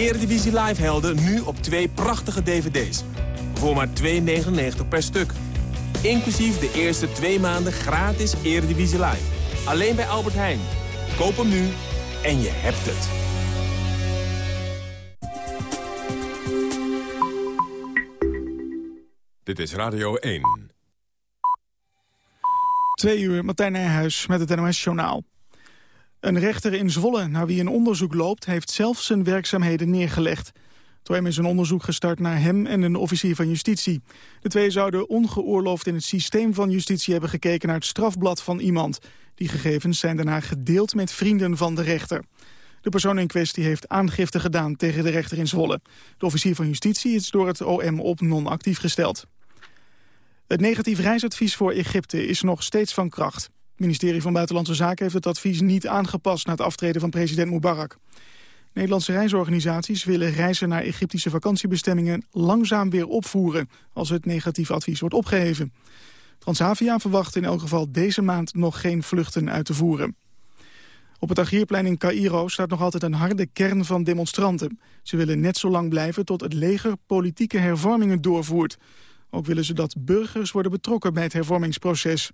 Eredivisie Live helden nu op twee prachtige dvd's. Voor maar 2,99 per stuk. Inclusief de eerste twee maanden gratis Eredivisie Live. Alleen bij Albert Heijn. Koop hem nu en je hebt het. Dit is Radio 1. Twee uur, Martijn Nijhuis met het NOS-journaal. Een rechter in Zwolle, naar wie een onderzoek loopt... heeft zelf zijn werkzaamheden neergelegd. Het is een onderzoek gestart naar hem en een officier van justitie. De twee zouden ongeoorloofd in het systeem van justitie hebben gekeken... naar het strafblad van iemand. Die gegevens zijn daarna gedeeld met vrienden van de rechter. De persoon in kwestie heeft aangifte gedaan tegen de rechter in Zwolle. De officier van justitie is door het OM op non-actief gesteld. Het negatief reisadvies voor Egypte is nog steeds van kracht. Ministerie van Buitenlandse Zaken heeft het advies niet aangepast... na het aftreden van president Mubarak. Nederlandse reisorganisaties willen reizen naar Egyptische vakantiebestemmingen... langzaam weer opvoeren als het negatief advies wordt opgeheven. Transavia verwacht in elk geval deze maand nog geen vluchten uit te voeren. Op het Agierplein in Cairo staat nog altijd een harde kern van demonstranten. Ze willen net zo lang blijven tot het leger politieke hervormingen doorvoert. Ook willen ze dat burgers worden betrokken bij het hervormingsproces.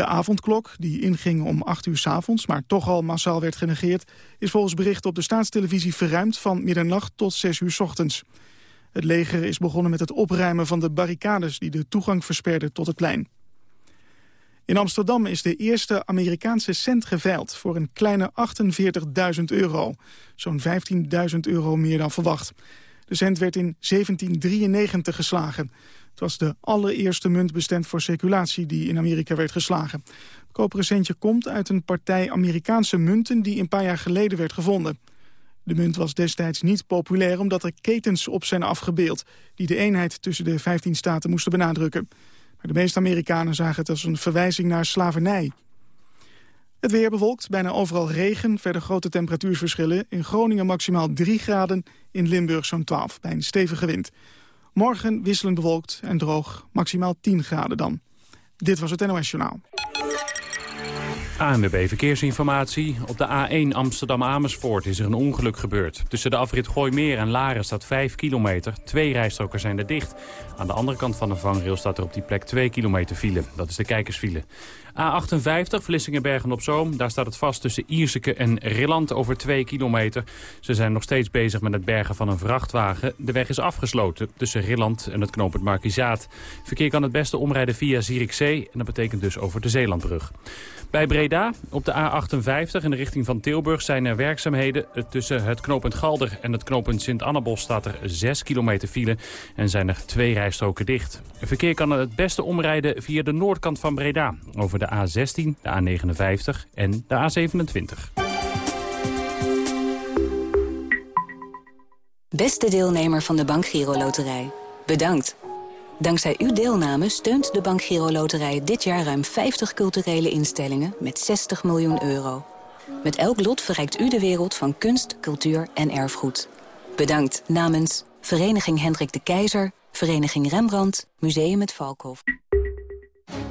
De avondklok, die inging om 8 uur s avonds, maar toch al massaal werd genegeerd... is volgens berichten op de staatstelevisie verruimd van middernacht tot 6 uur s ochtends. Het leger is begonnen met het opruimen van de barricades... die de toegang versperden tot het plein. In Amsterdam is de eerste Amerikaanse cent geveild... voor een kleine 48.000 euro. Zo'n 15.000 euro meer dan verwacht. De cent werd in 1793 geslagen. Het was de allereerste munt bestemd voor circulatie die in Amerika werd geslagen. Het koperen centje komt uit een partij Amerikaanse munten die een paar jaar geleden werd gevonden. De munt was destijds niet populair omdat er ketens op zijn afgebeeld... die de eenheid tussen de 15 staten moesten benadrukken. Maar de meeste Amerikanen zagen het als een verwijzing naar slavernij. Het weer bewolkt, bijna overal regen, verder grote temperatuurverschillen. In Groningen maximaal 3 graden, in Limburg zo'n 12, bij een stevige wind. Morgen wisselend bewolkt en droog, maximaal 10 graden dan. Dit was het NOS Journaal. ANWB Verkeersinformatie. Op de A1 Amsterdam-Amersfoort is er een ongeluk gebeurd. Tussen de afrit Gooimeer en Laren staat 5 kilometer. Twee rijstroken zijn er dicht. Aan de andere kant van de vangrail staat er op die plek 2 kilometer file. Dat is de kijkersfile. A58, Vlissingen-Bergen-op-Zoom. Daar staat het vast tussen Ierseke en Rilland over 2 kilometer. Ze zijn nog steeds bezig met het bergen van een vrachtwagen. De weg is afgesloten tussen Rilland en het knooppunt Markizaat. Verkeer kan het beste omrijden via Zierikzee. En dat betekent dus over de Zeelandbrug. Bij Breda, op de A58 in de richting van Tilburg, zijn er werkzaamheden. Tussen het knooppunt Galder en het knooppunt Sint-Annabos staat er 6 kilometer file en zijn er twee rijstroken dicht. Verkeer kan het beste omrijden via de noordkant van Breda, over de A16, de A59 en de A27. Beste deelnemer van de Bank Giro Loterij, bedankt. Dankzij uw deelname steunt de Bank Giro Loterij dit jaar ruim 50 culturele instellingen met 60 miljoen euro. Met elk lot verrijkt u de wereld van kunst, cultuur en erfgoed. Bedankt namens Vereniging Hendrik de Keizer, Vereniging Rembrandt, Museum het Valkhof.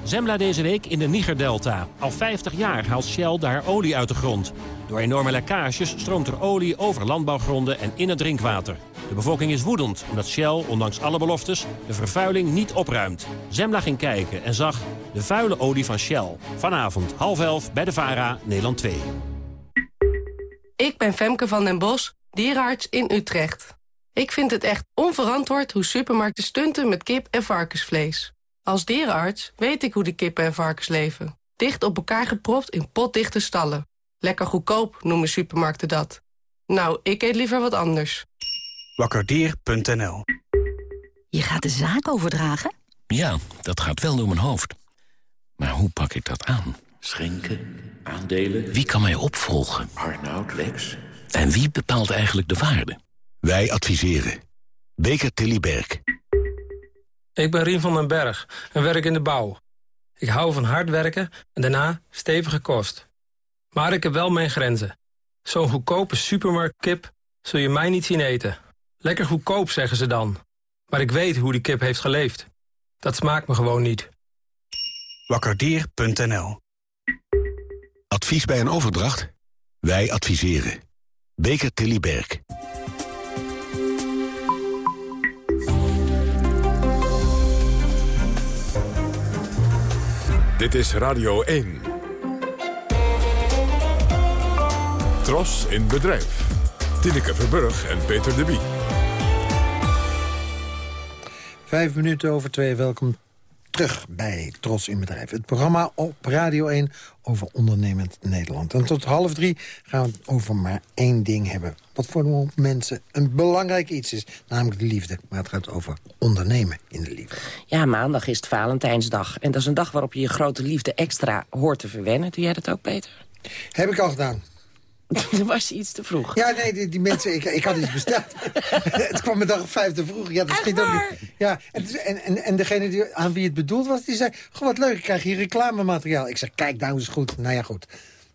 Zembla deze week in de Niger-delta. Al 50 jaar haalt Shell daar olie uit de grond. Door enorme lekkages stroomt er olie over landbouwgronden en in het drinkwater. De bevolking is woedend omdat Shell, ondanks alle beloftes, de vervuiling niet opruimt. Zembla ging kijken en zag de vuile olie van Shell. Vanavond half elf bij de VARA, Nederland 2. Ik ben Femke van den Bos, dierenarts in Utrecht. Ik vind het echt onverantwoord hoe supermarkten stunten met kip en varkensvlees. Als dierenarts weet ik hoe de kippen en varkens leven. Dicht op elkaar gepropt in potdichte stallen. Lekker goedkoop noemen supermarkten dat. Nou, ik eet liever wat anders. Wakkerdier.nl Je gaat de zaak overdragen? Ja, dat gaat wel door mijn hoofd. Maar hoe pak ik dat aan? Schenken, aandelen... Wie kan mij opvolgen? Arnoud, Lex... En wie bepaalt eigenlijk de waarde? Wij adviseren. Beker Tilly Berg. Ik ben Rien van den Berg en werk in de bouw. Ik hou van hard werken en daarna stevige kost. Maar ik heb wel mijn grenzen. Zo'n goedkope supermarktkip zul je mij niet zien eten. Lekker goedkoop, zeggen ze dan. Maar ik weet hoe die kip heeft geleefd. Dat smaakt me gewoon niet. Wakkerdier.nl Advies bij een overdracht? Wij adviseren. Beker Tilly Berg. Dit is Radio 1. Tros in bedrijf. Tineke Verburg en Peter de Bie. Vijf minuten over twee, welkom terug bij Tros in Bedrijf. Het programma op Radio 1 over ondernemend Nederland. En tot half drie gaan we het over maar één ding hebben. Wat voor mensen een belangrijk iets is, namelijk de liefde. Maar het gaat over ondernemen in de liefde. Ja, maandag is het Valentijnsdag. En dat is een dag waarop je je grote liefde extra hoort te verwennen. Doe jij dat ook, Peter? Heb ik al gedaan. Dan was je iets te vroeg. Ja, nee, die, die mensen, ik, ik had iets besteld. het kwam een dag of vijf te vroeg. Ja, dat schiet ook niet. Ja, en, en, en degene die, aan wie het bedoeld was, die zei... Goh, wat leuk, ik krijg hier reclamemateriaal. Ik zeg, kijk, nou is goed. Nou ja, goed.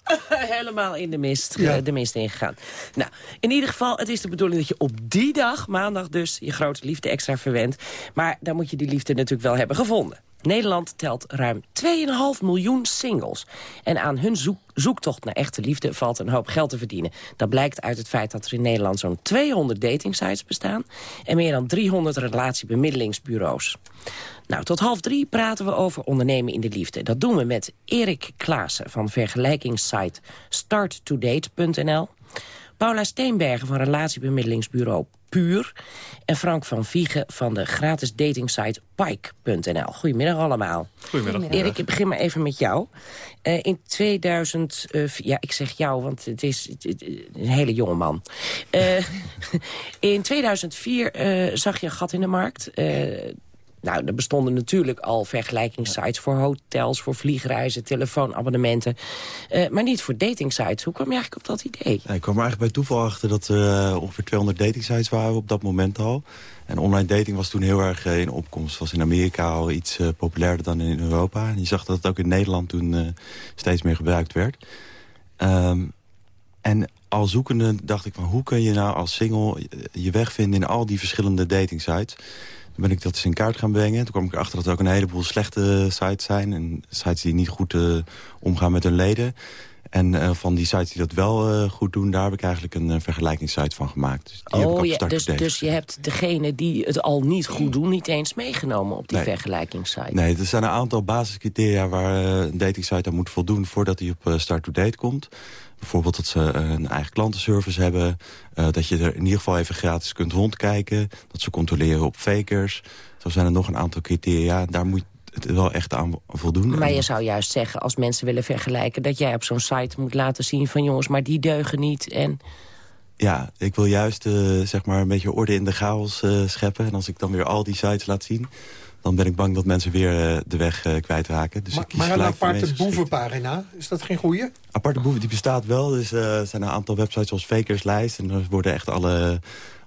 Helemaal in de mist, ja. de mist ingegaan. Nou, in ieder geval, het is de bedoeling dat je op die dag, maandag dus, je grote liefde extra verwendt. Maar dan moet je die liefde natuurlijk wel hebben gevonden. Nederland telt ruim 2,5 miljoen singles. En aan hun zoektocht naar echte liefde valt een hoop geld te verdienen. Dat blijkt uit het feit dat er in Nederland zo'n 200 datingsites bestaan... en meer dan 300 relatiebemiddelingsbureaus. Nou, tot half drie praten we over ondernemen in de liefde. Dat doen we met Erik Klaassen van vergelijkingssite starttodate.nl... Paula Steenbergen van relatiebemiddelingsbureau Puur... en Frank van Viegen van de gratis datingsite Pike.nl. Goedemiddag allemaal. Goedemiddag. Erik, ik begin maar even met jou. Uh, in 2000... Uh, ja, ik zeg jou, want het is een hele jonge man. Uh, in 2004 zag je een gat in de markt... Nou, er bestonden natuurlijk al vergelijkingssites voor hotels, voor vliegreizen, telefoonabonnementen. Uh, maar niet voor datingsites. Hoe kwam je eigenlijk op dat idee? Ik kwam eigenlijk bij toeval achter dat er uh, ongeveer 200 datingsites waren op dat moment al. En online dating was toen heel erg uh, in opkomst. was in Amerika al iets populairder dan in Europa. En je zag dat het ook in Nederland toen steeds meer gebruikt werd. Um, en al zoekende dacht ik van hoe kun je nou als single je weg vinden in al die verschillende datingsites ben ik dat eens in kaart gaan brengen. Toen kwam ik erachter dat er ook een heleboel slechte sites zijn. En sites die niet goed uh, omgaan met hun leden. En uh, van die sites die dat wel uh, goed doen, daar heb ik eigenlijk een vergelijkingssite van gemaakt. Dus die oh, heb ik ja, dus, dus je hebt degene die het al niet goed doen, niet eens meegenomen op die nee. vergelijkingssite? Nee, er zijn een aantal basiscriteria waar een datingsite aan moet voldoen voordat hij op Start to Date komt. Bijvoorbeeld dat ze een eigen klantenservice hebben. Dat je er in ieder geval even gratis kunt rondkijken. Dat ze controleren op fakers. Zo zijn er nog een aantal criteria. Daar moet het wel echt aan voldoen. Maar je zou juist zeggen, als mensen willen vergelijken... dat jij op zo'n site moet laten zien van jongens, maar die deugen niet. En... Ja, ik wil juist uh, zeg maar een beetje orde in de chaos uh, scheppen. En als ik dan weer al die sites laat zien dan ben ik bang dat mensen weer uh, de weg uh, kwijtraken. Dus maar, maar een aparte boevenpagina, is dat geen goeie? Aparte boeven, die bestaat wel. Dus uh, er zijn een aantal websites zoals Fakerslijst. En er worden echt alle,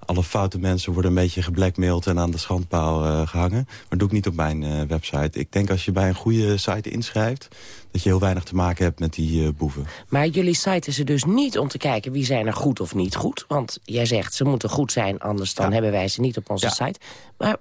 alle foute mensen worden een beetje geblackmailed en aan de schandpaal gehangen. Maar dat doe ik niet op mijn website. Ik denk als je bij een goede site inschrijft dat je heel weinig te maken hebt met die uh, boeven. Maar jullie site is er dus niet om te kijken wie zijn er goed of niet goed. Want jij zegt ze moeten goed zijn, anders dan ja. hebben wij ze niet op onze ja. site. Maar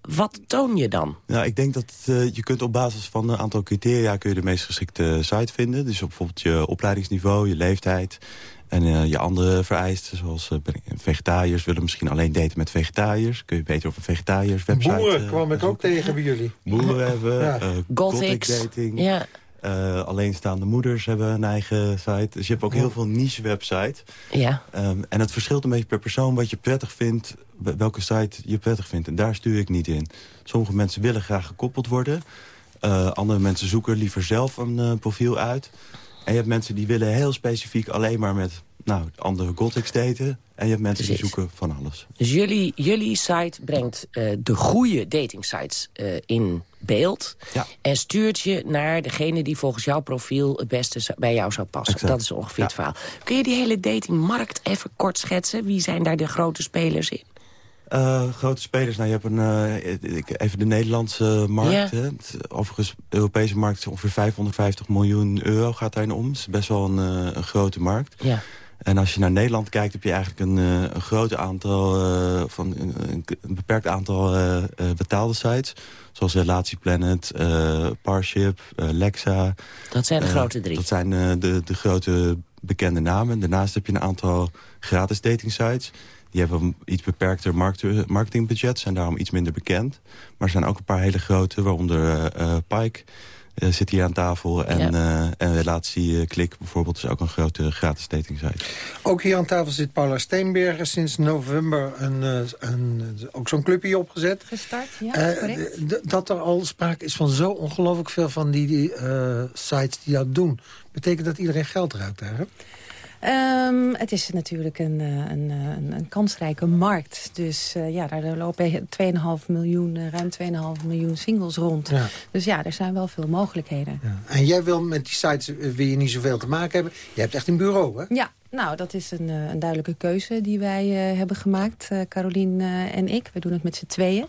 wat toon je dan? Nou, ik denk dat je kunt op basis van een aantal criteria... kun je de meest geschikte site vinden. Dus bijvoorbeeld je opleidingsniveau, je leeftijd... En uh, je andere vereisten, zoals uh, vegetariërs willen misschien alleen daten met vegetariërs. Kun je beter op een vegetariërs website... Boeren kwam ik ook tegen bij jullie. Boeren hebben, ja. uh, Gothic dating. Ja. Uh, alleenstaande moeders hebben een eigen site. Dus je hebt ook heel veel niche websites. Ja. Um, en het verschilt een beetje per persoon wat je prettig vindt... welke site je prettig vindt. En daar stuur ik niet in. Sommige mensen willen graag gekoppeld worden. Uh, andere mensen zoeken liever zelf een uh, profiel uit. En je hebt mensen die willen heel specifiek alleen maar met nou, andere gothics daten. En je hebt mensen Precies. die zoeken van alles. Dus jullie, jullie site brengt uh, de goede datingsites uh, in beeld. Ja. En stuurt je naar degene die volgens jouw profiel het beste bij jou zou passen. Exact. Dat is ongeveer Ja. het verhaal. Kun je die hele datingmarkt even kort schetsen? Wie zijn daar de grote spelers in? Uh, grote spelers, nou je hebt een, uh, ik- even de Nederlandse markt. Ja. Hè. Overigens, de Europese markt is ongeveer 550 miljoen euro gaat daarin om. Het is best wel een, uh, een grote markt. Ja. En als je naar Nederland kijkt, heb je eigenlijk een, een groot aantal, uh, van, een, beperkt aantal uh, betaalde sites. Zoals Relatieplanet, uh, Parship, Lexa. Dat zijn de grote drie. Dat zijn de, de grote bekende namen. Daarnaast heb je een aantal gratis dating sites. Die hebben een iets beperkter markt- marketingbudget, zijn daarom iets minder bekend. Maar er zijn ook een paar hele grote, waaronder uh, Pike. uh, zit hier aan tafel. En, ja. en Relatieklik bijvoorbeeld is ook een grote gratis datingsite. Ook hier aan tafel zit Paula Steenbergen. Sinds november een, een, ook zo'n clubje opgezet. Gestart, ja, correct. Dat er al sprake is van zo ongelooflijk veel van die, die sites die dat doen. Betekent dat iedereen geld ruikt daar, hè? Um, het is natuurlijk een, een, een, een kansrijke markt. Dus uh, ja, daar lopen 2,5 miljoen, ruim 2,5 miljoen singles rond. Ja. Dus ja, er zijn wel veel mogelijkheden. Ja. En jij wil met die sites je niet zoveel te maken hebben. Je hebt echt een bureau, hè? Ja, nou, dat is een, een duidelijke keuze die wij uh, hebben gemaakt, uh, Carolien uh, en ik. We doen het met z'n tweeën.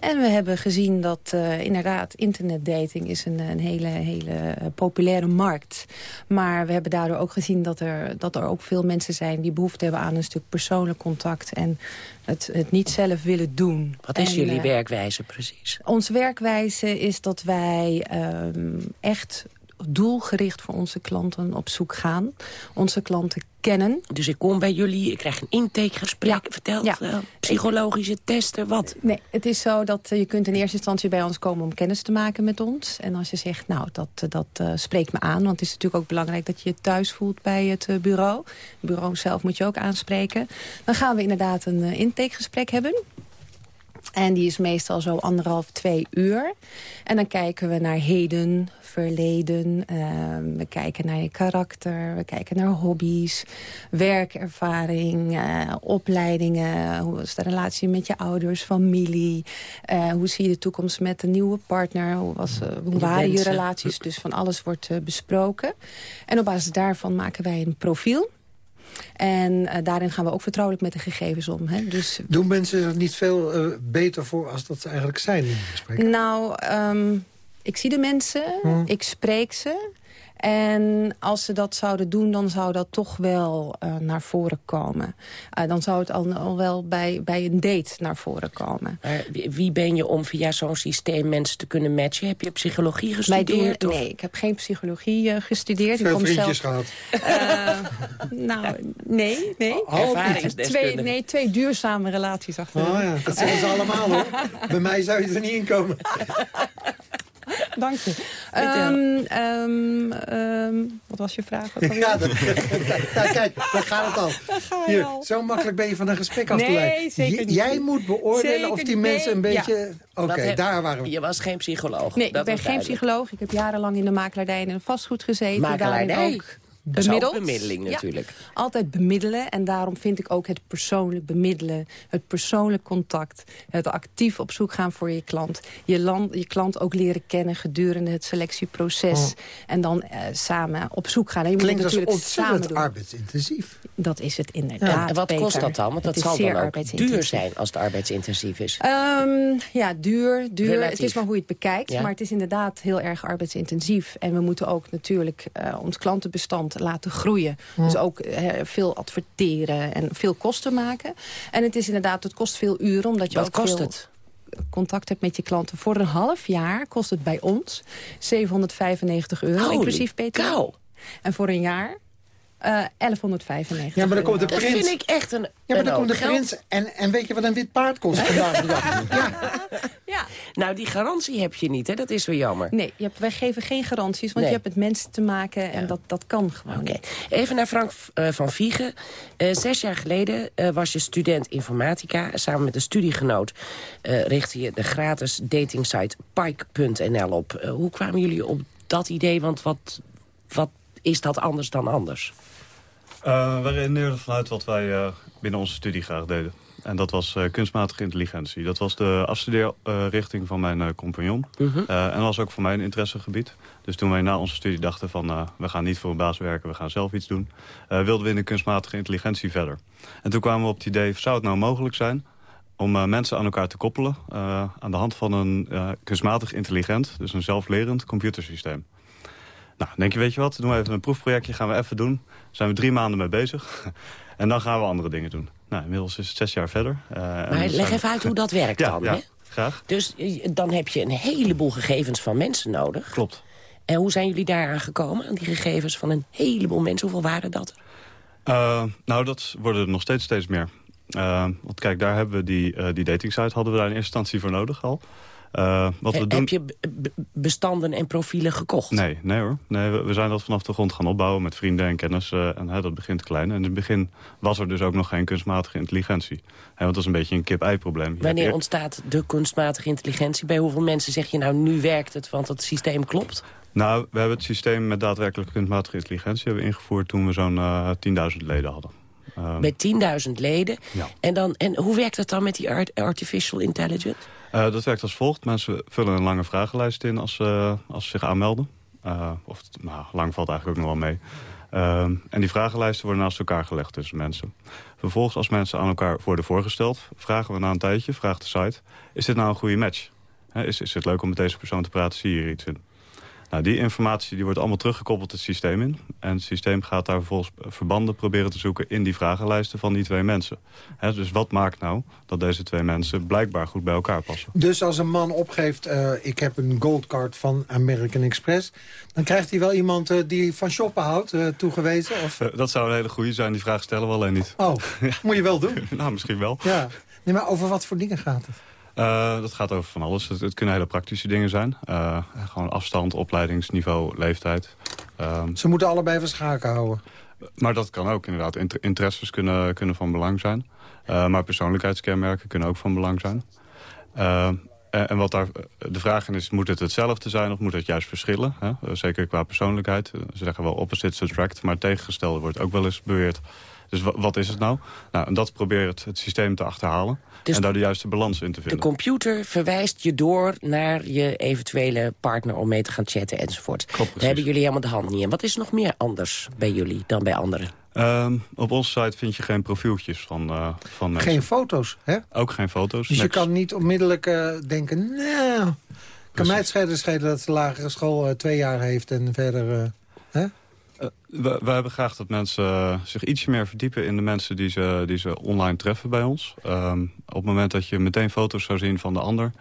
En we hebben gezien dat inderdaad internetdating is een, een hele, hele populaire markt. Maar we hebben daardoor ook gezien dat er, dat er ook veel mensen zijn... die behoefte hebben aan een stuk persoonlijk contact... en het, het niet zelf willen doen. Wat is en, jullie werkwijze precies? Onze werkwijze is dat wij um, echt doelgericht voor onze klanten op zoek gaan. Onze klanten kennen. Dus ik kom bij jullie, ik krijg een intakegesprek, ja. verteld, ja. Uh, psychologische testen, wat? Nee, het is zo dat uh, je kunt in eerste instantie bij ons komen om kennis te maken met ons. En als je zegt, nou, dat, dat uh, spreekt me aan. Want het is natuurlijk ook belangrijk dat je je thuis voelt bij het bureau. Het bureau zelf moet je ook aanspreken. Dan gaan we inderdaad een intakegesprek hebben. En die is meestal zo anderhalf, twee uur. En dan kijken we naar heden, verleden. Uh, we kijken naar je karakter. We kijken naar hobby's, werkervaring, uh, opleidingen. Hoe is de relatie met je ouders, familie? Uh, hoe zie je de toekomst met een nieuwe partner? Hoe, was, hoe waren je relaties? Dus van alles wordt besproken. En op basis daarvan maken wij een profiel. En uh, daarin gaan we ook vertrouwelijk met de gegevens om. Hè. Dus... Doen mensen er niet veel uh, beter voor als dat ze eigenlijk zijn in het gesprek? Nou, um, ik zie de mensen, hmm. ik spreek ze. En als ze dat zouden doen, dan zou dat toch wel uh, naar voren komen. Uh, dan zou het al, al, wel bij, bij een date naar voren komen. Maar wie ben je om via zo'n systeem mensen te kunnen matchen? Heb je psychologie gestudeerd? Doen, nee, ik heb geen psychologie uh, gestudeerd. Veel ik vriendjes zelf, gehad? nou, nee. nee. Oh, twee, nee, twee duurzame relaties achter. Oh ja, dat zeggen ze allemaal hoor. Bij mij zou je er niet in komen. Dank je. Um, um, um, wat was je vraag? ja, dat, ja, kijk, daar gaat het al. Hier, al. Zo makkelijk ben je van een gesprek af te nee, zeker niet. Jij moet beoordelen zeker of die mensen een beetje... Ja. Oké, okay, daar waren we. Je was geen psycholoog. Nee, dat ik ben geen psycholoog. Ik heb jarenlang in de makelaardij en vastgoed gezeten. Makelaardij? Ook bemiddeld. bemiddeling natuurlijk. Ja, altijd bemiddelen. En daarom vind ik ook het persoonlijk bemiddelen. Het persoonlijk contact. Het actief op zoek gaan voor je klant. Je, land, je klant ook leren kennen gedurende het selectieproces. Oh. En dan uh, samen op zoek gaan. En je Klinkt moet het natuurlijk samen arbeidsintensief. Dat is het inderdaad. Ja. En wat Peter. kost dat dan? Want dat het zal dan ook duur zijn als het arbeidsintensief is. Um, ja, duur. duur. Relatief. Het is maar hoe je het bekijkt. Ja. Maar het is inderdaad heel erg arbeidsintensief. En we moeten ook natuurlijk uh, ons klantenbestand laten groeien. Ja. Dus ook uh, veel adverteren en veel kosten maken. En het is inderdaad, het kost veel uren. Omdat je Wat ook kost veel het? contact hebt met je klanten. Voor een half jaar kost het bij ons 795 euro, Holy inclusief BTW. En voor een jaar uh, 1195 Ja, maar dan komt de Dat prins. vind ik echt een Ja, maar dan komt de prins. En, en weet je wat een wit paard kost vandaag de dag? Ja. Ja. Nou, die garantie heb je niet, hè? Dat is wel jammer. Nee, je hebt, wij geven geen garanties, want Nee. je hebt met mensen te maken en dat, dat kan gewoon Oké. niet. Even naar Frank uh, van Viegen. Uh, zes jaar geleden uh, was je student informatica. Samen met een studiegenoot richtte je de gratis datingsite Pike.nl op. hoe kwamen jullie op dat idee? Want wat, wat is dat anders dan anders? Uh, wij redeneerden vanuit wat wij uh, binnen onze studie graag deden. En dat was uh, kunstmatige intelligentie. Dat was de afstudeerrichting van mijn compagnon. Mhm. -huh. en dat was ook voor mij een interessegebied. Dus toen wij na onze studie dachten van... we gaan niet voor een baas werken, we gaan zelf iets doen... wilden we in de kunstmatige intelligentie verder. En toen kwamen we op het idee, zou het nou mogelijk zijn... om mensen aan elkaar te koppelen... aan de hand van een kunstmatig intelligent, dus een zelflerend computersysteem. Nou, denk je, weet je wat, doen we even een proefprojectje, gaan we even doen. Daar zijn we drie maanden mee bezig. en dan gaan we andere dingen doen. Nou, inmiddels is het zes jaar verder. Uh, maar leg even uit hoe dat werkt ja, dan, ja, hè? graag. Dus dan heb je een heleboel gegevens van mensen nodig. Klopt. En hoe zijn jullie daaraan gekomen, aan die gegevens van een heleboel mensen? Hoeveel waren dat? Uh, nou, dat worden er nog steeds steeds meer. Uh, want kijk, daar hebben we die, uh, die datingsite hadden we daar in eerste instantie voor nodig al. Uh, wat we doen... Heb je bestanden en profielen gekocht? Nee, nee hoor. Nee, we, zijn dat vanaf de grond gaan opbouwen met vrienden en kennis. Uh, en dat begint klein. En in het begin was er dus ook nog geen kunstmatige intelligentie. want dat is een beetje een kip-ei-probleem. Wanneer ontstaat de kunstmatige intelligentie? Bij hoeveel mensen zeg je nou, nu werkt het, want het systeem klopt? Nou, we hebben het systeem met daadwerkelijk kunstmatige intelligentie hebben ingevoerd toen we zo'n uh, 10.000 leden hadden. Um, met 10.000 leden? Ja. En, dan, en hoe werkt dat dan met die art artificial intelligence? Uh, dat werkt als volgt. Mensen vullen een lange vragenlijst in als, uh, als ze zich aanmelden. Uh, of, nou, lang valt eigenlijk ook nog wel mee. En die vragenlijsten worden naast elkaar gelegd tussen mensen. Vervolgens, als mensen aan elkaar worden voorgesteld... vragen we na een tijdje, vraagt de site... is dit nou een goede match? is, is het leuk om met deze persoon te praten? Zie je hier iets in? Nou, die informatie die wordt allemaal teruggekoppeld het systeem in. En het systeem gaat daar vervolgens verbanden proberen te zoeken... in die vragenlijsten van die twee mensen. dus wat maakt nou dat deze twee mensen blijkbaar goed bij elkaar passen? Dus als een man opgeeft, uh, ik heb een goldcard van American Express... dan krijgt hij wel iemand uh, die van shoppen houdt, uh, toegewezen? Of? dat zou een hele goede zijn, die vraag stellen we alleen niet. Oh, moet je wel doen. nou, misschien wel. Ja. Nee, maar over wat voor dingen gaat het? Uh, dat gaat over van alles. Het, het kunnen hele praktische dingen zijn. Uh, gewoon afstand, opleidingsniveau, leeftijd. Uh, Ze moeten allebei van schaken houden. Maar dat kan ook inderdaad. Inter interesses kunnen, kunnen van belang zijn. Uh, maar persoonlijkheidskenmerken kunnen ook van belang zijn. En, en wat daar de vraag is, moet het hetzelfde zijn of moet het juist verschillen? Hè? Zeker qua persoonlijkheid. Ze zeggen wel opposites attract, maar tegengestelde wordt ook wel eens beweerd. Dus wat is het nou? nou en dat probeert het systeem te achterhalen. Dus en daar de juiste balans in te vinden. De computer verwijst je door naar je eventuele partner om mee te gaan chatten enzovoort. Daar hebben jullie helemaal de hand niet in. Wat is nog meer anders bij jullie dan bij anderen? Um, op onze site vind je geen profieltjes van, uh, van mensen. Geen foto's, hè? Ook geen foto's. Dus je kan niet onmiddellijk uh, denken... nou, kan mij het schelen, schelen dat de lagere school uh, twee jaar heeft en verder... hè? Uh, we, we, hebben graag dat mensen uh, zich ietsje meer verdiepen in de mensen die ze, die ze online treffen bij ons. Um, op het moment dat je meteen foto's zou zien van de ander...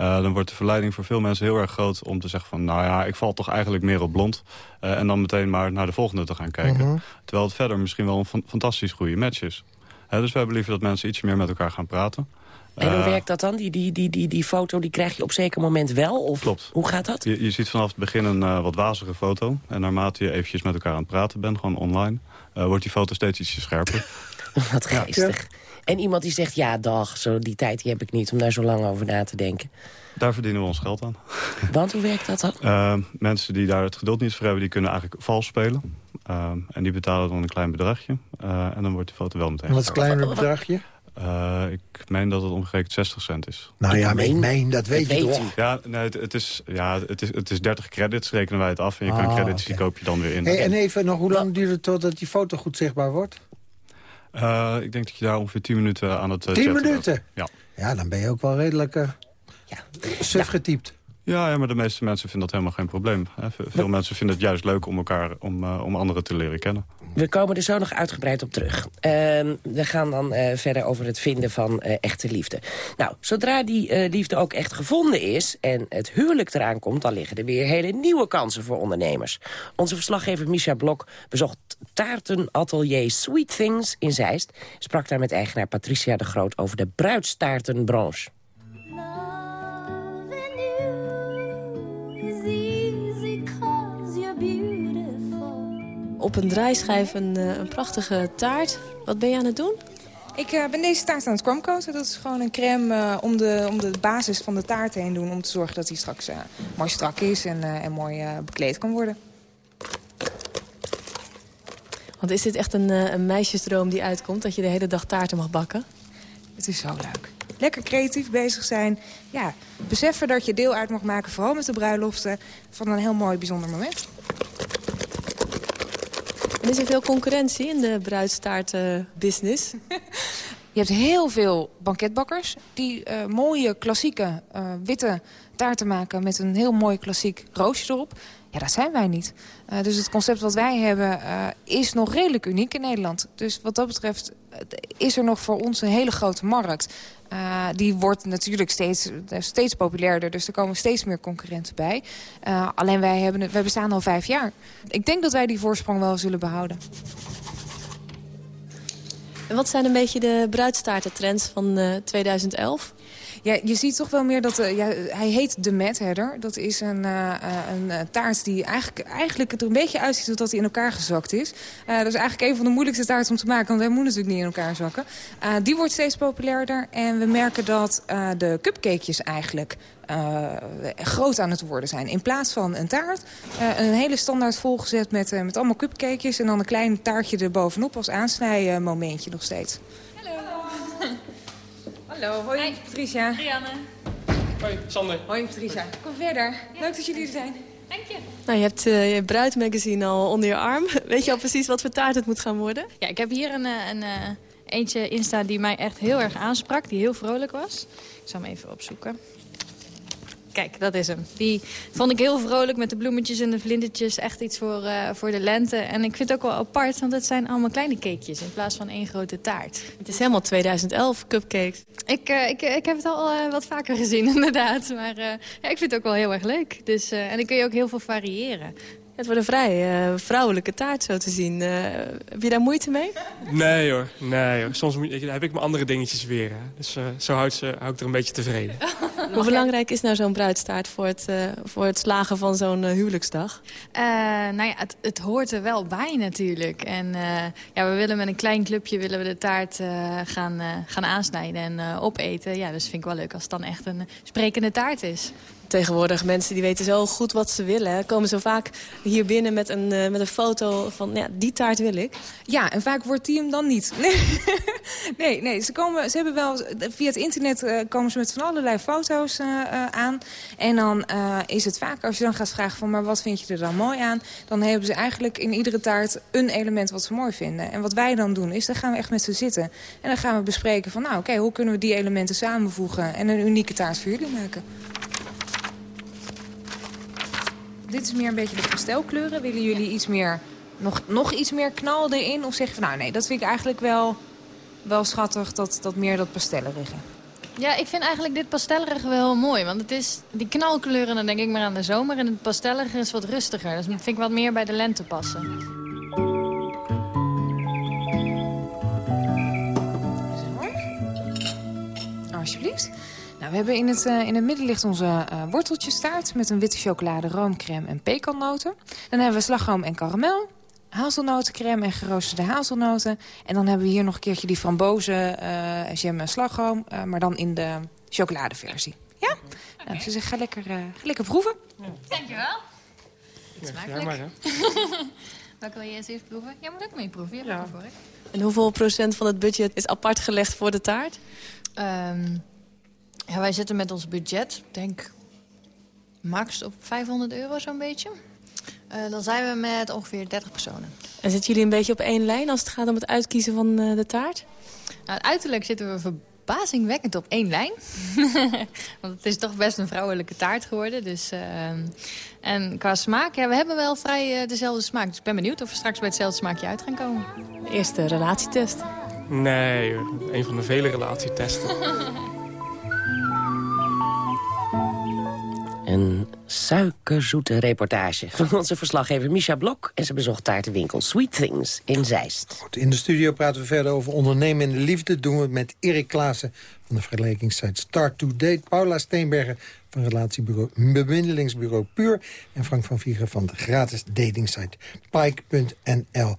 Uh, dan wordt de verleiding voor veel mensen heel erg groot om te zeggen van... nou ja, ik val toch eigenlijk meer op blond. en dan meteen maar naar de volgende te gaan kijken. -huh. Terwijl het verder misschien wel een fantastisch goede match is. dus we hebben liever dat mensen ietsje meer met elkaar gaan praten. En hoe werkt dat dan? Die, die, die, die, die foto die krijg je op zeker moment wel? Of Klopt. Hoe gaat dat? Je, je ziet vanaf het begin een uh, wat wazige foto. En naarmate je eventjes met elkaar aan het praten bent, gewoon online... Uh, wordt die foto steeds ietsje scherper. wat geestig. Ja. En iemand die zegt, ja dag, zo die tijd die heb ik niet om daar zo lang over na te denken. Daar verdienen we ons geld aan. Want hoe werkt dat dan? Uh, mensen die daar het geduld niet voor hebben, die kunnen eigenlijk vals spelen. Uh, en die betalen dan een klein bedragje. Uh, en dan wordt de foto wel meteen Wat is een kleiner bedragje? Uh, ik meen dat het ongeveer 60 cent is. Nou ja, ik meen, dat weet je toch? Ja, nee, het, het, is, ja het, is, het is 30 credits, rekenen wij het af. En je ah, kan credits, okay. die koop je dan weer in. Hey, en even nog, hoe lang duurt het totdat die foto goed zichtbaar wordt? Uh, ik denk dat je daar ongeveer 10 minuten aan het uh, 10 minuten? Ja. Ja, dan ben je ook wel redelijk uh, ja. suf getypt. Ja, ja, maar de meeste mensen vinden dat helemaal geen probleem. Veel mensen vinden het juist leuk om elkaar, om, uh, om anderen te leren kennen. We komen er zo nog uitgebreid op terug. Uh, we gaan dan uh, verder over het vinden van echte liefde. Nou, zodra die liefde ook echt gevonden is en het huwelijk eraan komt... dan liggen er weer hele nieuwe kansen voor ondernemers. Onze verslaggever Misha Blok bezocht taartenatelier Sweet Things in Zeist. Sprak daar met eigenaar Patricia de Groot over de bruidstaartenbranche. Op een draaischijf een, een prachtige taart. Wat ben je aan het doen? Ik uh, ben deze taart aan het crumbcoaten. Dat is gewoon een crème uh, om, de, om de basis van de taart heen doen... om te zorgen dat hij straks uh, mooi strak is en, en mooi bekleed kan worden. Want is dit echt een, een meisjesdroom die uitkomt... dat je de hele dag taarten mag bakken? Het is zo leuk. Lekker creatief bezig zijn. Ja, beseffen dat je deel uit mag maken, vooral met de bruiloften... van een heel mooi bijzonder moment. Is er veel concurrentie in de bruidstaartbusiness? Je hebt heel veel banketbakkers die uh, mooie, klassieke, uh, witte taarten maken... met een heel mooi klassiek roosje erop. Ja, dat zijn wij niet. Uh, dus het concept wat wij hebben is nog redelijk uniek in Nederland. Dus wat dat betreft is er nog voor ons een hele grote markt. Uh, die wordt natuurlijk steeds, steeds populairder. Dus er komen steeds meer concurrenten bij. Alleen wij, hebben, wij bestaan al vijf jaar. Ik denk dat wij die voorsprong wel zullen behouden. En wat zijn een beetje de bruidstaartentrends van uh, 2011? Ja, je ziet toch wel meer dat... Ja, hij heet de Mad Header. Dat is een, uh, een taart die eigenlijk, eigenlijk er een beetje uitziet... dat hij in elkaar gezakt is. dat is eigenlijk een van de moeilijkste taarten om te maken... want hij moet natuurlijk niet in elkaar zakken. die wordt steeds populairder. En we merken dat de cupcakejes eigenlijk groot aan het worden zijn. In plaats van een taart, een hele standaard volgezet met, met allemaal cupcakejes... en dan een klein taartje er bovenop als aansnijmomentje nog steeds. Hallo. Hoi Patricia. Rianne. Hoi, Sander. Hoi Patricia. Kom verder. Leuk dat jullie er zijn. Dank je. Nou, je hebt uh, je bruidmagazine al onder je arm. Weet je al precies wat voor taart het moet gaan worden? Ja, ik heb hier een, een eentje in staan die mij echt heel erg aansprak. Die heel vrolijk was. Ik zal hem even opzoeken. Kijk, dat is hem. Die vond ik heel vrolijk met de bloemetjes en de vlindertjes. Echt iets voor, uh, voor de lente. En ik vind het ook wel apart, want het zijn allemaal kleine cakejes... in plaats van één grote taart. Het is helemaal 2011, cupcakes. Ik, uh, ik, ik heb het al uh, wat vaker gezien, inderdaad. Maar ja, ik vind het ook wel heel erg leuk. Dus, en dan kun je ook heel veel variëren. Het wordt een vrij uh, vrouwelijke taart zo te zien. Uh, heb je daar moeite mee? Nee hoor, nee hoor. Soms moet, heb ik mijn andere dingetjes weer. Hè. Dus uh, zo houdt ze, hou ik er een beetje tevreden. Hoe belangrijk is nou zo'n bruidstaart voor het, voor het slagen van zo'n huwelijksdag? nou ja, het, het, hoort er wel bij natuurlijk. En ja, we willen met een klein clubje willen we de taart gaan, gaan aansnijden en opeten. Ja, dus vind ik wel leuk als het dan echt een sprekende taart is tegenwoordig mensen die weten zo goed wat ze willen. Komen zo vaak hier binnen met een, uh, met een foto van ja, die taart wil ik. Ja, en vaak wordt die hem dan niet. Nee, nee, ze, komen, ze hebben wel, via het internet uh, komen ze met van allerlei foto's uh, aan. En dan is het vaak, als je dan gaat vragen van maar wat vind je er dan mooi aan? Dan hebben ze eigenlijk in iedere taart een element wat ze mooi vinden. En wat wij dan doen is, dan gaan we echt met ze zitten. En dan gaan we bespreken van nou oké, hoe kunnen we die elementen samenvoegen... en een unieke taart voor jullie maken. Dit is meer een beetje de pastelkleuren. Willen jullie iets meer, nog, nog iets meer knal erin? Of zeggen van nou nee, dat vind ik eigenlijk wel, wel schattig, dat, dat meer dat pastellerige. Ja, ik vind eigenlijk dit pastellerige wel mooi. Want het is die knalkleuren, dan denk ik maar aan de zomer. En het pastellerige is wat rustiger. Dus dat vind ik wat meer bij de lente passen. We hebben in het, uh, in het midden ligt onze uh, worteltjestaart... met een witte chocolade, roomcrème en pekannoten. Dan hebben we slagroom en karamel hazelnotencrème en geroosterde hazelnoten. En dan hebben we hier nog een keertje die frambozen uh, jam en slagroom... maar dan in de chocoladeversie. Ja? Okay. Nou, ze zeggen, ga lekker, ga lekker proeven. Ja. Dankjewel. Het smakelijk. Ja, maar, Welke wil je eerst even proeven? Jij moet ook mee proeven. Je ja. Voor, en hoeveel procent van het budget is apart gelegd voor de taart? Um, ja, wij zitten met ons budget, denk max op 500 euro zo'n beetje. Uh, dan zijn we met ongeveer 30 personen. En zitten jullie een beetje op één lijn als het gaat om het uitkiezen van uh, de taart? Nou, uiterlijk zitten we verbazingwekkend op één lijn. Want het is toch best een vrouwelijke taart geworden. Dus, uh, en qua smaak, ja, we hebben wel vrij dezelfde smaak. Dus ik ben benieuwd of we straks bij hetzelfde smaakje uit gaan komen. eerste relatietest. Nee, een van de vele relatietesten. Een suikerzoete reportage van onze verslaggever Misha Blok. En ze bezocht taartenwinkel Sweet Things in Zeist. In de studio praten we verder over ondernemen in de liefde. doen we met Erik Klaassen van de vergelijkingssite Start to Date. Paula Steenbergen van relatiebureau bemiddelingsbureau Puur... en Frank van Vieren van de gratis datingsite Pike.nl.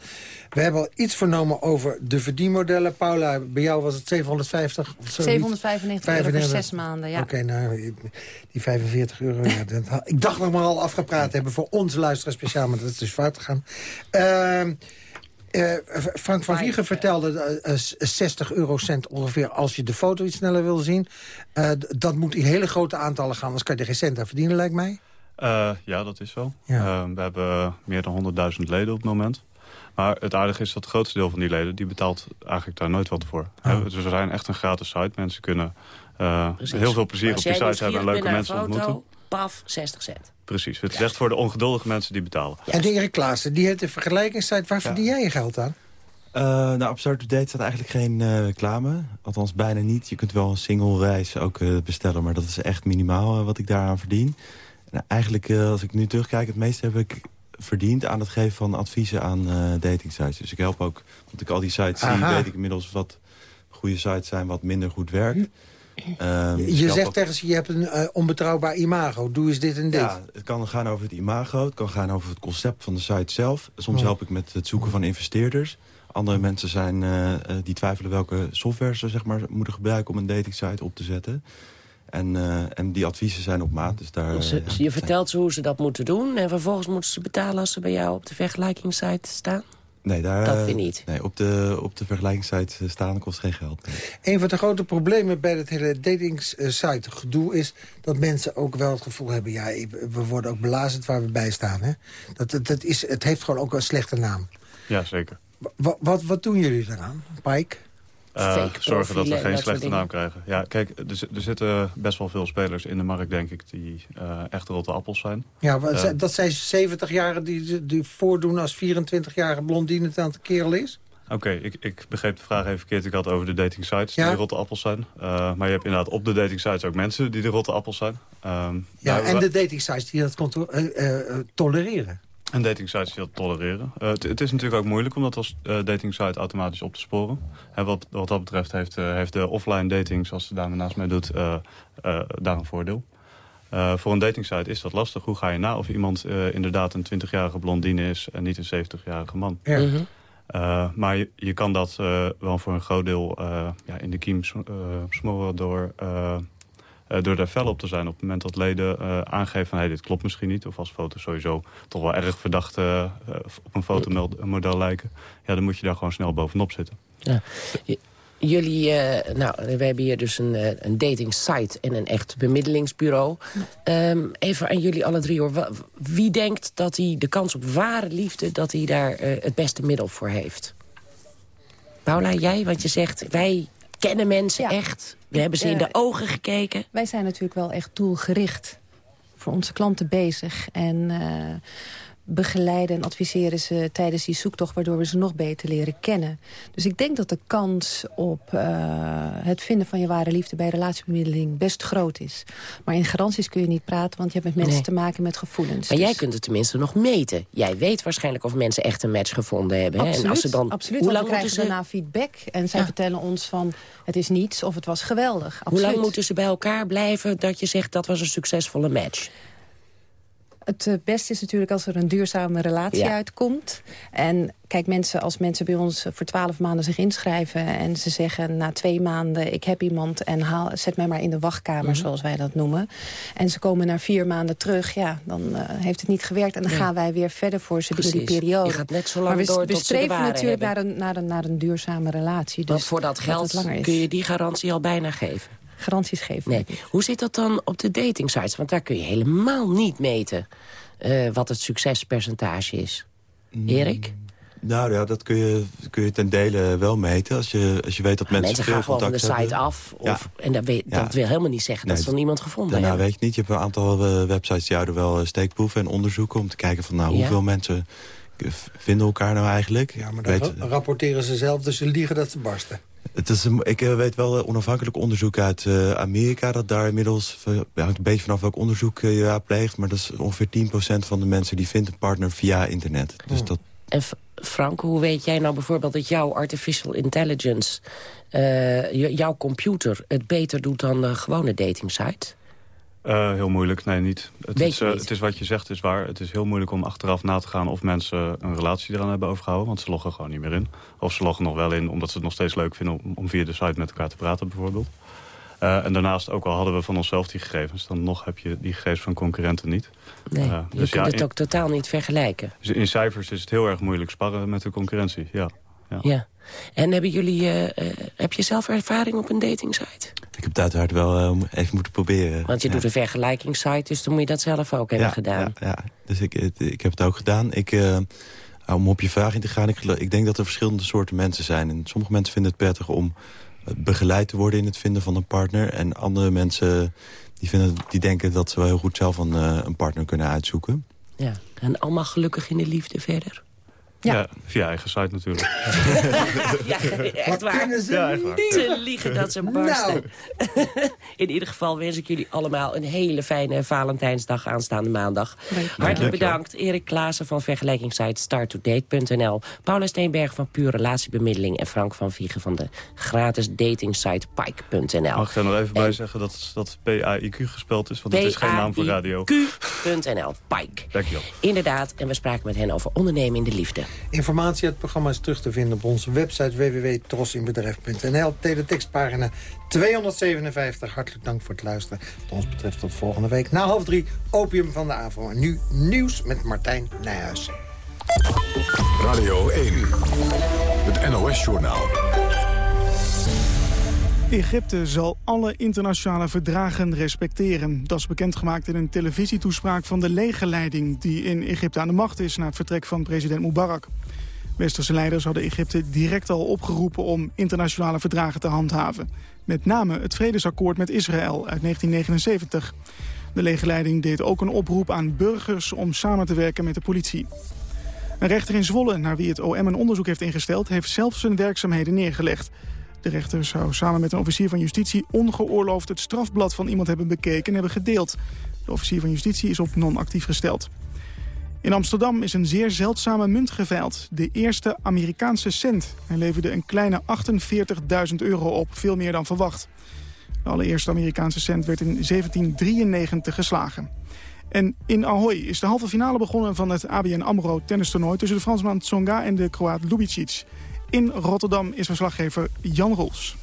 We hebben al iets vernomen over de verdienmodellen. Paula, bij jou was het 750? Of 795 euro voor zes maanden, ja. Oké, nou, die 45 euro... ja, dat, ik dacht nog maar al afgepraat hebben voor onze luisteraars speciaal... maar dat is dus fout gegaan. Uh, uh, Frank van Vieren vertelde uh, 60 eurocent ongeveer als je de foto iets sneller wil zien. Uh, dat moet in hele grote aantallen gaan, anders kan je er geen cent aan verdienen, lijkt mij. Uh, ja, dat is zo. Ja. we hebben meer dan 100.000 leden op het moment. Maar het aardige is dat het grootste deel van die leden... die betaalt eigenlijk daar nooit wat voor. Oh. Dus we zijn echt een gratis site. Mensen kunnen heel veel plezier op die site hebben... en leuke mensen ontmoeten. Paf, 60 cent. Precies, het is echt voor de ongeduldige mensen die betalen. En de Erik Klaassen, die heeft de vergelijkingssite. Waar verdien jij je geld aan? Uh, nou, op Start Date staat eigenlijk geen uh, reclame. Althans, bijna niet. Je kunt wel een single reis ook uh, bestellen. Maar dat is echt minimaal wat ik daaraan verdien. En eigenlijk, als ik nu terugkijk, het meeste heb ik verdiend aan het geven van adviezen aan dating sites. Dus ik help ook, want ik al die sites Aha. zie, weet ik inmiddels wat goede sites zijn, wat minder goed werkt. Ehm, je zegt tegen ze, je hebt een uh, onbetrouwbaar imago. Doe eens dit en dit. Ja, het kan gaan over het imago. Het kan gaan over het concept van de site zelf. Soms Oh. help ik met het zoeken van investeerders. Andere mensen zijn, uh, die twijfelen welke software ze zeg maar, moeten gebruiken... om een datingsite op te zetten. En, uh, en die adviezen zijn op maat. Dus daar, ze, ja, je vertelt ze hoe ze dat moeten doen... en vervolgens moeten ze betalen als ze bij jou op de vergelijkingssite staan? Nee, daar, dat weer niet. Nee, op de, op de vergelijkingssite staan kost geen geld. Nee. Een van de grote problemen bij het hele datingssite gedoe is... dat mensen ook wel het gevoel hebben... ja, we worden ook belazerd waar we bij staan. Hè? Dat, dat, dat is, het heeft gewoon ook een slechte naam. Ja, zeker. Wat, wat, wat doen jullie daaraan, Pike? Uh, zorgen dat we geen slechte naam krijgen. Ja, kijk, er, er, zitten best wel veel spelers in de markt, denk ik... die uh, echt rotte appels zijn. Ja, uh, dat zijn 70-jarigen die, die voordoen als 24-jarige blondine het aan de kerel is? Oké, okay, ik, ik begreep de vraag even verkeerd. Ik had over de dating sites ja? die rotte appels zijn. Uh, maar je hebt inderdaad op de dating sites ook mensen die de rotte appels zijn. Um, ja, en de dating sites die dat uh, tolereren. En dating sites die dat tolereren. Uh, het is natuurlijk ook moeilijk om dat als uh, dating site automatisch op te sporen. En wat, wat dat betreft heeft, uh, heeft de offline dating, zoals de dame naast mij doet, daar een voordeel. voor een dating site is dat lastig. Hoe ga je na of iemand inderdaad een 20-jarige blondine is en niet een 70-jarige man? Ja. -hmm. maar je, je, kan dat wel voor een groot deel ja, in de kiem smoren door uh, door daar fel op te zijn. Op het moment dat leden uh, aangeven van dit klopt misschien niet. Of als foto's sowieso toch wel erg verdacht uh, op een fotomodel lijken. Ja, dan moet je daar gewoon snel bovenop zitten. Ja. Jullie, nou, we hebben hier dus een, een dating site en een echt bemiddelingsbureau. Um, even aan jullie alle drie hoor. Wie denkt dat hij de kans op ware liefde, dat hij daar het beste middel voor heeft? Paula, jij? Want je zegt, wij kennen mensen ja. echt. We hebben ze in de ogen gekeken. Wij zijn natuurlijk wel echt doelgericht voor onze klanten bezig. En uh, begeleiden en adviseren ze tijdens die zoektocht... waardoor we ze nog beter leren kennen. Dus ik denk dat de kans op uh, het vinden van je ware liefde... bij relatiebemiddeling best groot is. Maar in garanties kun je niet praten, want je hebt met mensen nee. te maken met gevoelens. Maar dus. jij kunt het tenminste nog meten. Jij weet waarschijnlijk of mensen echt een match gevonden hebben. Absoluut, hè? En als ze dan, absoluut hoe lang krijgen ze daarna feedback. En zij ja. vertellen ons van, het is niets of het was geweldig. Absoluut. Hoe lang moeten ze bij elkaar blijven dat je zegt... dat was een succesvolle match? Het uh, beste is natuurlijk als er een duurzame relatie ja. uitkomt. En kijk, mensen, als mensen bij ons voor twaalf maanden zich inschrijven... en ze zeggen na twee maanden, ik heb iemand en haal, zet mij maar in de wachtkamer... Mm -hmm. zoals wij dat noemen. En ze komen na vier maanden terug, ja, dan uh, heeft het niet gewerkt... en dan ja. gaan wij weer verder voor ze die periode. Je gaat net zo lang maar we, door we tot streven natuurlijk naar een, naar, een, naar een duurzame relatie. Dus Want voor dat geld dat kun je die garantie al bijna geven. Garanties geven. Nee. Hoe zit dat dan op de datingsites? Want daar kun je helemaal niet meten... Uh, wat het succespercentage is. Erik? Nou ja, dat kun je, kun je ten dele wel meten. Als je, als je weet dat maar mensen, mensen veel gaan gewoon van de site hebben. af. Of, ja. En dat, weet, dat ja. wil helemaal niet zeggen nee, dat ze dan iemand gevonden daarna hebben. weet ik niet. Je hebt een aantal uh, websites die houden wel steekproeven en onderzoeken... om te kijken van nou, hoeveel mensen vinden elkaar nou eigenlijk. Ja, maar dan weet, rapporteren ze zelf, dus ze liegen dat ze barsten. Het is een, ik weet wel onafhankelijk onderzoek uit uh, Amerika... dat daar inmiddels, ja, een beetje vanaf welk onderzoek uh, je ja, pleegt... maar dat is ongeveer 10% van de mensen die vindt een partner via internet. Dus Hmm. dat... En Frank, hoe weet jij nou bijvoorbeeld dat jouw artificial intelligence... Uh, jouw computer het beter doet dan de gewone datingsite? Uh, heel moeilijk, nee, niet. Het Weet is, je uh, niet? het is wat je zegt, is waar. Het is heel moeilijk om achteraf na te gaan of mensen een relatie eraan hebben overgehouden. Want ze loggen gewoon niet meer in. Of ze loggen nog wel in omdat ze het nog steeds leuk vinden om, om via de site met elkaar te praten bijvoorbeeld. Uh, en daarnaast, ook al hadden we van onszelf die gegevens... dan nog heb je die gegevens van concurrenten niet. Nee, je dus kunt ja, het in, ook totaal niet vergelijken. dus in cijfers is het heel erg moeilijk sparren met de concurrentie, ja. ja. Ja. En hebben jullie, uh, heb je zelf ervaring op een datingsite? Ik heb het uiteraard wel uh, even moeten proberen. Want je ja. doet een vergelijkingssite, dus dan moet je dat zelf ook hebben ja, gedaan. Ja, ja. dus ik, ik heb het ook gedaan. Ik, om op je vraag in te gaan, ik, ik denk dat er verschillende soorten mensen zijn. En sommige mensen vinden het prettig om begeleid te worden in het vinden van een partner. En andere mensen die, vinden, die denken dat ze wel heel goed zelf een, een partner kunnen uitzoeken. Ja, en allemaal gelukkig in de liefde verder? Ja. via eigen site natuurlijk. ja, echt waar. Ja, echt waar. Te liegen dat ze barsten. Nou. In ieder geval wens ik jullie allemaal een hele fijne Valentijnsdag aanstaande maandag. Hartelijk bedankt. Erik Klaassen van vergelijkingssite startodate.nl. Paula Steenberg van Puur Relatiebemiddeling. En Frank van Viegen van de gratis datingsite Pike.nl. Mag ik daar nog even bij zeggen dat, dat P-A-I-Q gespeld is? Want het is geen naam voor radio. Q.nl, Pike. Dankjewel. Inderdaad, en we spraken met hen over ondernemen in de liefde. Informatie uit het programma is terug te vinden op onze website www.trosinbedrijf.nl. Teletextpagina 257. Hartelijk dank voor het luisteren. Wat ons betreft tot volgende week. Na half drie, opium van de AVO. En nu nieuws met Martijn Nijhuis. Radio 1, het NOS-journaal. Egypte zal alle internationale verdragen respecteren. Dat is bekendgemaakt in een televisietoespraak van de legerleiding... die in Egypte aan de macht is na het vertrek van president Mubarak. Westerse leiders hadden Egypte direct al opgeroepen om internationale verdragen te handhaven. Met name het vredesakkoord met Israël uit 1979. De legerleiding deed ook een oproep aan burgers om samen te werken met de politie. Een rechter in Zwolle, naar wie het OM een onderzoek heeft ingesteld... heeft zelf zijn werkzaamheden neergelegd. De rechter zou samen met een officier van justitie... ongeoorloofd het strafblad van iemand hebben bekeken en hebben gedeeld. De officier van justitie is op non-actief gesteld. In Amsterdam is een zeer zeldzame munt geveild. De eerste Amerikaanse cent. Hij leverde een kleine 48.000 euro op, veel meer dan verwacht. De allereerste Amerikaanse cent werd in 1793 geslagen. En in Ahoy is de halve finale begonnen van het ABN AMRO tennistoernooi... tussen de Fransman Tsonga en de Kroaat Lubicic. In Rotterdam is verslaggever Jan Roels.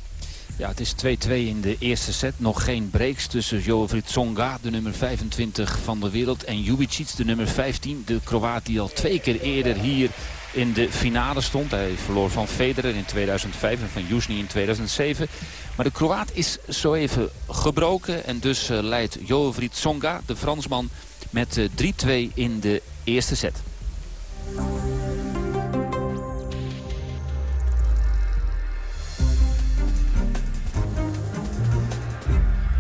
Ja, het is 2-2 in de eerste set. Nog geen breaks tussen Jovrit Tsonga, de nummer 25 van de wereld... en Jubicic, de nummer 15, de Kroaat die al twee keer eerder hier in de finale stond. Hij verloor van Federer in 2005 en van Jusny in 2007. Maar de Kroaat is zo even gebroken en dus uh, leidt Jovrit Tsonga, de Fransman, met uh, 3-2 in de eerste set.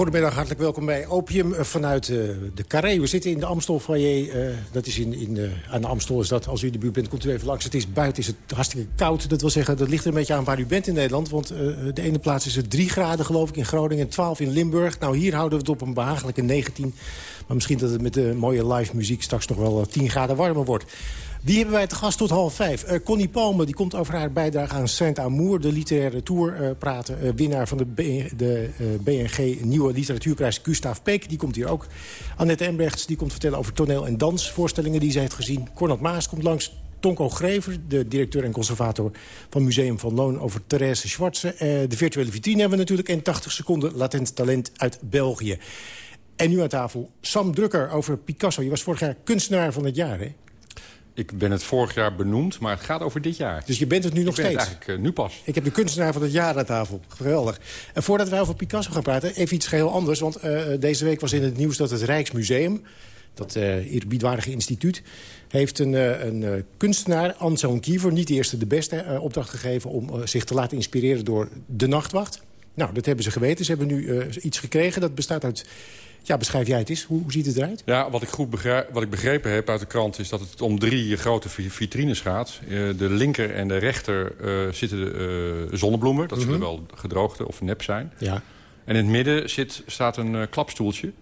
Goedemiddag, hartelijk welkom bij Opium vanuit uh, de Carré. We zitten in de Amstelfoyer. Uh, dat is in, in, aan de Amstel is dat. Als u in de buurt bent, komt u even langs. Het is buiten is het hartstikke koud. Dat wil zeggen, dat ligt er een beetje aan waar u bent in Nederland. Want de ene plaats is het 3 graden, geloof ik, in Groningen. 12 in Limburg. Nou, hier houden we het op een behagelijke 19. Maar misschien dat het met de mooie live muziek straks nog wel 10 graden warmer wordt. Die hebben wij te gast tot half vijf. Uh, Connie Palme die komt over haar bijdrage aan Saint-Amour... de literaire tour uh, praten. Uh, winnaar van de BNG Nieuwe Literatuurprijs Gustav Peek. Die komt hier ook. Annette Embrechts die komt vertellen over toneel- en dansvoorstellingen... die ze heeft gezien. Cornel Maas komt langs. Tonko Grever, de directeur en conservator van Museum van Loon... over Therese Schwartze. de virtuele vitrine hebben we natuurlijk. En 80 seconden latent talent uit België. En nu aan tafel Sam Drukker over Picasso. Je was vorig jaar kunstenaar van het jaar, hè? Ik ben het vorig jaar benoemd, maar het gaat over dit jaar. Dus je bent het nu nog ik steeds? eigenlijk uh, nu pas. Ik heb de kunstenaar van het jaar aan tafel. Geweldig. En voordat wij over Picasso gaan praten, even iets geheel anders. Want uh, deze week was in het nieuws dat het Rijksmuseum... dat uh, eerbiedwaardige instituut... heeft een, een kunstenaar, Anselm Kiever... niet de eerste de beste opdracht gegeven... om zich te laten inspireren door De Nachtwacht. Nou, dat hebben ze geweten. Ze hebben nu iets gekregen. Dat bestaat uit... Ja, beschrijf jij het eens. Hoe, hoe ziet het eruit? Ja, wat ik goed begrijp, wat ik begrepen heb uit de krant... is dat het om drie grote vitrines gaat. Uh, de linker en de rechter uh, zitten uh, zonnebloemen. Dat zullen wel gedroogde of nep zijn. Ja. En in het midden zit, staat een klapstoeltje.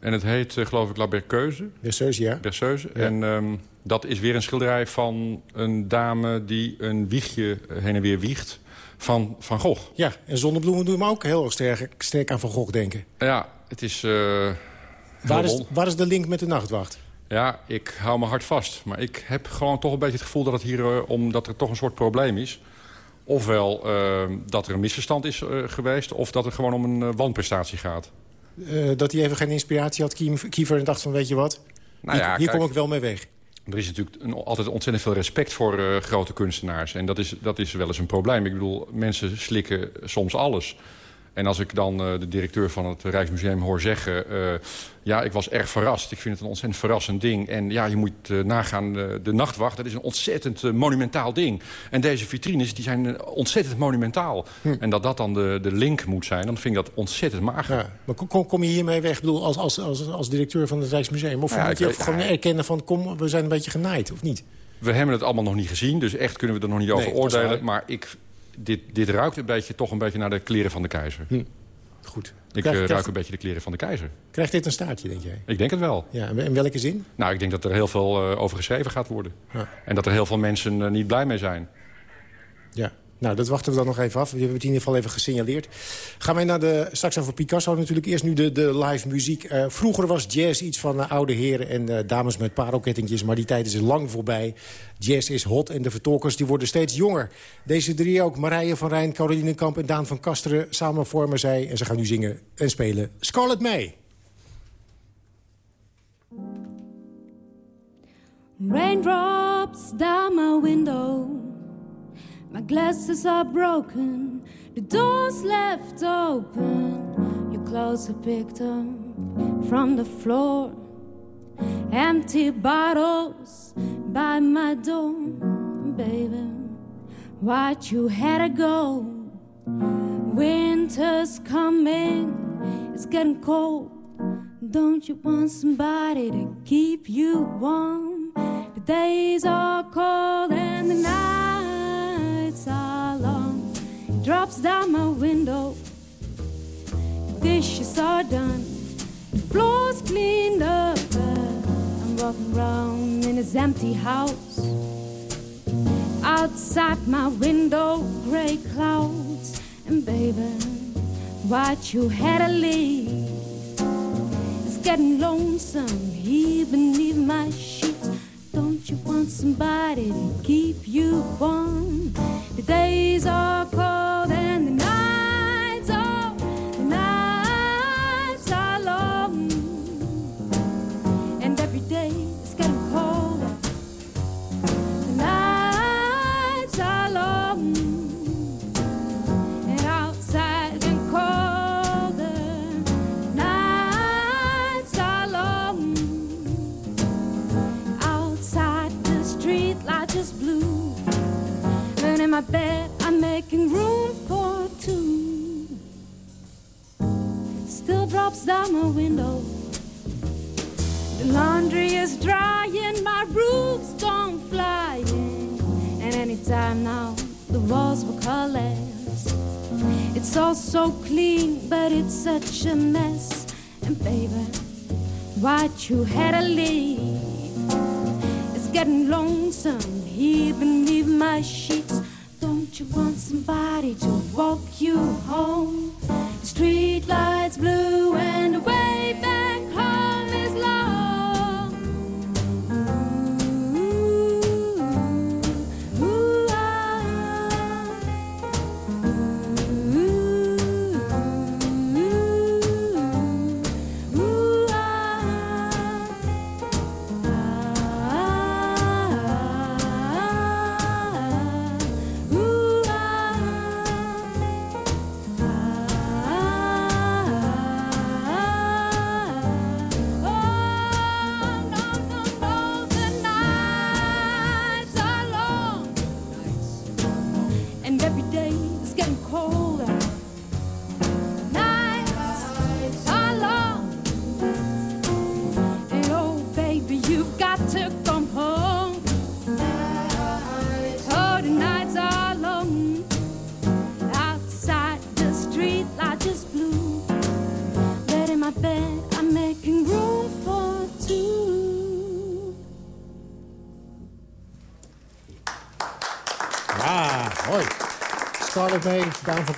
En het heet, geloof ik, La Berceuse. Berceuse, ja. Berceuse. Ja. En um, dat is weer een schilderij van een dame... die een wiegje heen en weer wiegt van Van Gogh. Ja, en zonnebloemen doen me ook heel erg sterk, sterk aan Van Gogh denken. Ja, het is... Uh, waar, is waar is de link met de nachtwacht? Ja, ik hou me hard vast. Maar ik heb gewoon toch een beetje het gevoel dat het hier... Uh, omdat er toch een soort probleem is. Ofwel uh, dat er een misverstand is uh, geweest... of dat het gewoon om een wanprestatie gaat. dat hij even geen inspiratie had, Kiefer, en dacht van weet je wat? Nou ja, hier hier kijk, kom ik wel mee weg. Er is natuurlijk een, altijd ontzettend veel respect voor grote kunstenaars. En dat is, dat is wel eens een probleem. Ik bedoel, mensen slikken soms alles. En als ik dan de directeur van het Rijksmuseum hoor zeggen... ja, ik was erg verrast. Ik vind het een ontzettend verrassend ding. En ja, je moet nagaan, de Nachtwacht, dat is een ontzettend monumentaal ding. En deze vitrines, die zijn ontzettend monumentaal. Hm. En dat dat dan de, de link moet zijn, dan vind ik dat ontzettend mager. Ja, maar kom, kom je hiermee weg, ik bedoel, als, als, als, als directeur van het Rijksmuseum? Of ja, moet je gewoon erkennen van, kom, we zijn een beetje genaaid, of niet? We hebben het allemaal nog niet gezien, dus echt kunnen we er nog niet over oordelen. Maar ik, dit, dit ruikt een beetje, toch een beetje naar de kleren van de keizer. Hm. Goed. Ik uh, ruik een beetje de kleren van de keizer. Krijgt dit een staartje, denk jij? Ik denk het wel. Ja, in welke zin? Nou, ik denk dat er heel veel uh, over geschreven gaat worden. Ja. En dat er heel veel mensen uh, niet blij mee zijn. Ja. Nou, dat wachten we dan nog even af. We hebben het in ieder geval even gesignaleerd. Gaan wij naar de... Straks over Picasso natuurlijk. Eerst nu de, de live muziek. Uh, vroeger was jazz iets van uh, oude heren en uh, dames met parelkettingjes. Maar die tijd is lang voorbij. Jazz is hot en de vertolkers die worden steeds jonger. Deze drie ook. Marije van Rijn, Caroline Kamp en Daan van Kasteren. Samen vormen zij. En ze gaan nu zingen en spelen. Scarlet May. Raindrops down my window My glasses are broken, the door's left open. Your clothes are picked up from the floor. Empty bottles by my door, baby. Why'd you had to go? Winter's coming, it's getting cold. Don't you want somebody to keep you warm? The days are cold and the night drops down my window. Dishes are done, the floor's cleaned up. I'm walking around in this empty house. Outside my window, gray clouds. And baby, why'd you had to leave? It's getting lonesome here beneath my. You want somebody to keep you warm? The days are cold and my bed, I'm making room for two. Still drops down my window. The laundry is drying, my roof's gone flying. And anytime now, the walls will collapse. It's all so clean, but it's such a mess. And baby, why'd you had to leave? It's getting lonesome here beneath my sheets. Don't you want somebody to walk you home? The street lights blue and the way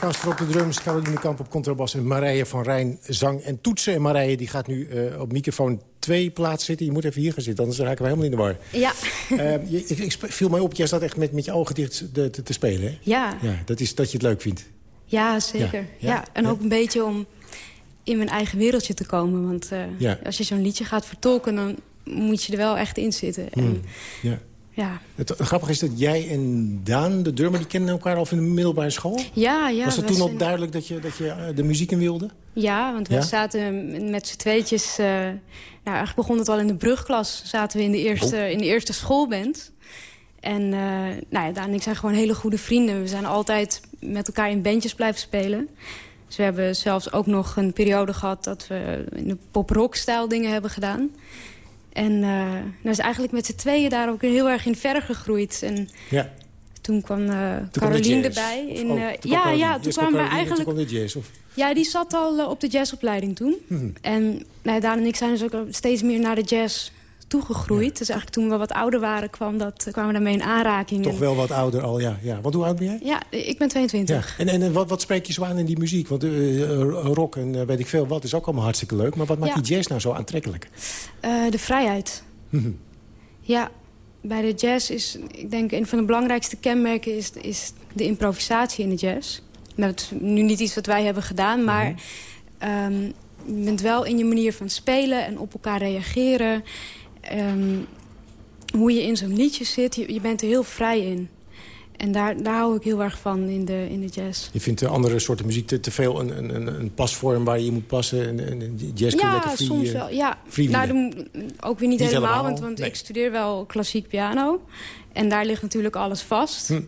Kaster op de drums... Caroline Kamp op contrabas en Marije van Rijn zang en toetsen. En Marije die gaat nu eh, op microfoon 2 plaats zitten. Je moet even hier gaan zitten, anders raken we helemaal in de war. Ja. Eh, je, ik, ik viel mij op, jij staat echt met, met je ogen dicht te, te, te spelen, hè? Ja. ja dat is dat je het leuk vindt. Ja, zeker. Ja, Ja, ja, en ook een beetje om in mijn eigen wereldje te komen. Want Ja. als je zo'n liedje gaat vertolken, dan moet je er wel echt in zitten. En, Hmm. Ja. Ja. Het, grappige is dat jij en Daan, de drummer, die kennen elkaar al van de middelbare school? Ja, ja. Was het toen al zijn- duidelijk dat je, dat je eh, de muziek in wilde? Ja, want we Ja? zaten met z'n tweetjes... eh, nou, eigenlijk begon het al in de brugklas. Zaten we in de eerste, Oh. in de eerste schoolband. En eh, nou ja, Daan en ik zijn gewoon hele goede vrienden. We zijn altijd met elkaar in bandjes blijven spelen. Dus we hebben zelfs ook nog een periode gehad... dat we in de pop-rock-stijl dingen hebben gedaan. En eh nou is eigenlijk met z'n tweeën daar ook heel erg in verder gegroeid. En Ja. toen kwam eh Toen Caroline erbij. In, oh, eh, ja, Caroline. ja, toen kwam kwamen we eigenlijk... Toen kwam de jazz, of? Ja, die zat al op de jazzopleiding toen. Mhm. En nou, Daan en ik zijn dus ook steeds meer naar de jazz toegegroeid. Dus eigenlijk toen we wat ouder waren, kwam dat, eh, kwamen we daarmee in aanraking. Toch En- wel wat ouder al, ja. ja. Want hoe oud ben jij? Ja, ik ben 22. Ja. En, en, en wat, wat spreek je zo aan in die muziek? Want eh, rock en weet ik veel wat is ook allemaal hartstikke leuk. Maar wat maakt Ja. die jazz nou zo aantrekkelijk? De vrijheid. Mhm. Ja, bij de jazz is, ik denk, een van de belangrijkste kenmerken is, is de improvisatie in de jazz. Nou, het is nu niet iets wat wij hebben gedaan, maar ehm, je bent wel in je manier van spelen en op elkaar reageren. Ehm, hoe je in zo'n liedje zit, je, je bent er heel vrij in. En daar, daar hou ik heel erg van in de, in de jazz. Je vindt de andere soorten muziek te, te veel een, een, een, een pasvorm waar je moet passen. En, en, jazz je Ja, lekker free, soms eh, wel. Ja. Nou, dan- ook weer niet, Niet helemaal, helemaal, want, want nee. ik studeer wel klassiek piano. En daar ligt natuurlijk alles vast. Hm.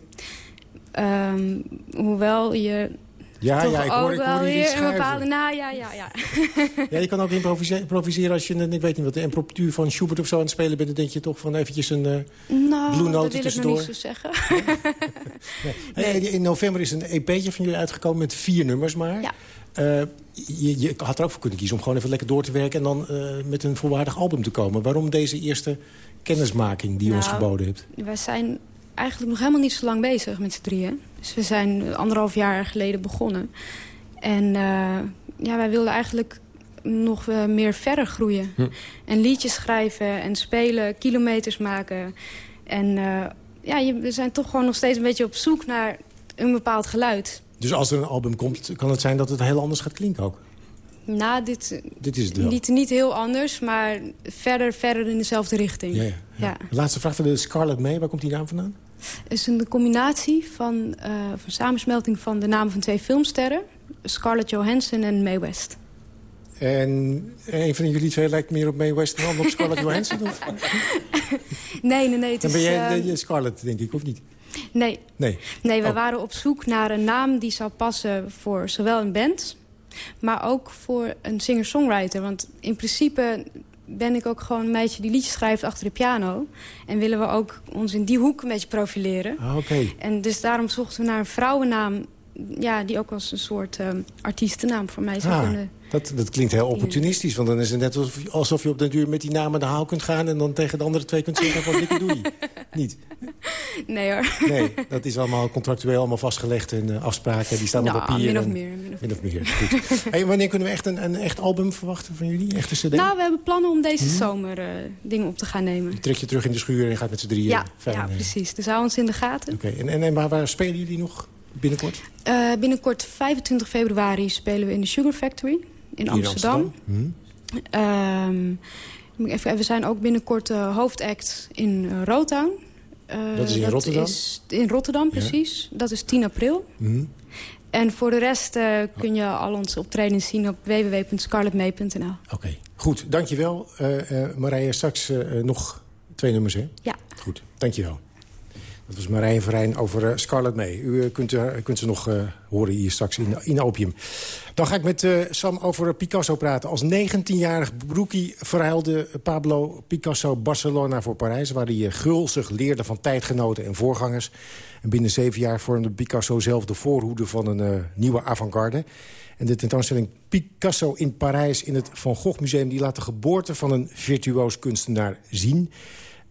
Ehm, hoewel je Ja, toch ja, ik ook hoor, ik wel weer een bepaalde... Nou, ja, ja, ja. Ja, je kan ook improvise- improviseren als je, een- ik weet niet wat, de impromptu van Schubert of zo aan het spelen bent. Dan denk je toch van eventjes een Nou, Blue dat Note wil ik nog tussendoor. niet zo zeggen. Hey, In november is een EP'tje van jullie uitgekomen met vier nummers maar. Ja. Eh, je, je had er ook voor kunnen kiezen om gewoon even lekker door te werken... en dan eh, met een volwaardig album te komen. Waarom deze eerste kennismaking die je ons Nou, geboden hebt? Wij zijn eigenlijk nog helemaal niet zo lang bezig met z'n drieën. Dus we zijn anderhalf jaar geleden begonnen. En eh, ja, wij wilden eigenlijk nog eh, meer verder groeien. Hm. En liedjes schrijven en spelen, kilometers maken. En eh, ja, je, we zijn toch gewoon nog steeds een beetje op zoek naar een bepaald geluid. Dus als er een album komt, kan het zijn dat het heel anders gaat klinken ook? Na dit, Dit is het wel. niet, niet heel anders, maar verder, verder in dezelfde richting. Ja, ja, ja. De laatste vraag van de Scarlet May, waar komt die naam vandaan? Het is een combinatie van, eh, van samensmelting van de namen van twee filmsterren. Scarlett Johansson en Mae West. En een van jullie twee lijkt meer op Mae West dan op Scarlett Johansson? Of? Nee, nee, nee. Het Dan ben jij eh, de Scarlett, denk ik, of niet? nee, Nee. nee, we Oh. waren op zoek naar een naam die zou passen voor zowel een band... maar ook voor een singer-songwriter. Want in principe ben ik ook gewoon een meisje die liedjes schrijft achter de piano. En willen we ook ons in die hoek een beetje profileren. Ah, oké. En dus daarom zochten we naar een vrouwennaam... Ja, die ook als een soort ehm, artiestennaam voor mij zou Ah, kunnen. dat, dat klinkt heel opportunistisch. Want dan is het net alsof, je- alsof je op den duur met die naam aan de haal kunt gaan... en dan tegen de andere twee kunt zeggen van dikke doei. Niet? Nee hoor. Nee, dat is allemaal contractueel allemaal vastgelegd. En eh, afspraken, die staan Nou, op papier. min of meer, min of Min of meer, goed. hey, wanneer kunnen we echt een, een echt album verwachten van jullie? Echte cd? Nou, we hebben plannen om deze Mhm. zomer eh, dingen op te gaan nemen. Je trekt je terug in de schuur en gaat met z'n drieën Ja, ja precies. Dus hou ons in de gaten. Oké, en, en, en waar, waar spelen jullie nog binnenkort? Eh, binnenkort 25 februari spelen we in de Sugar Factory in Hier Amsterdam. Hm? Ehm, even, we zijn ook binnenkort eh, hoofdact in eh, Rotown. Dat is in Rotterdam? is in Rotterdam, precies. Dat is 10 april. Hm? En voor de rest kun je al onze optredens zien op www.scarletmee.nl. Oké, goed. Dankjewel. eh eh Marije, straks nog twee nummers, hè? Ja. Goed, dankjewel. Dat was Marije Verijn over eh, Scarlett May. U eh, kunt, eh, kunt ze nog horen hier straks in, in Opium. Dan ga ik met Sam over Picasso praten. Als 19-jarig broekie verhuilde Pablo Picasso Barcelona voor Parijs... waar hij gulzig leerde van tijdgenoten en voorgangers. En binnen zeven jaar vormde Picasso zelf de voorhoede van een nieuwe avant-garde. En de tentoonstelling Picasso in Parijs in het Van Gogh Museum... die laat de geboorte van een virtuoos kunstenaar zien.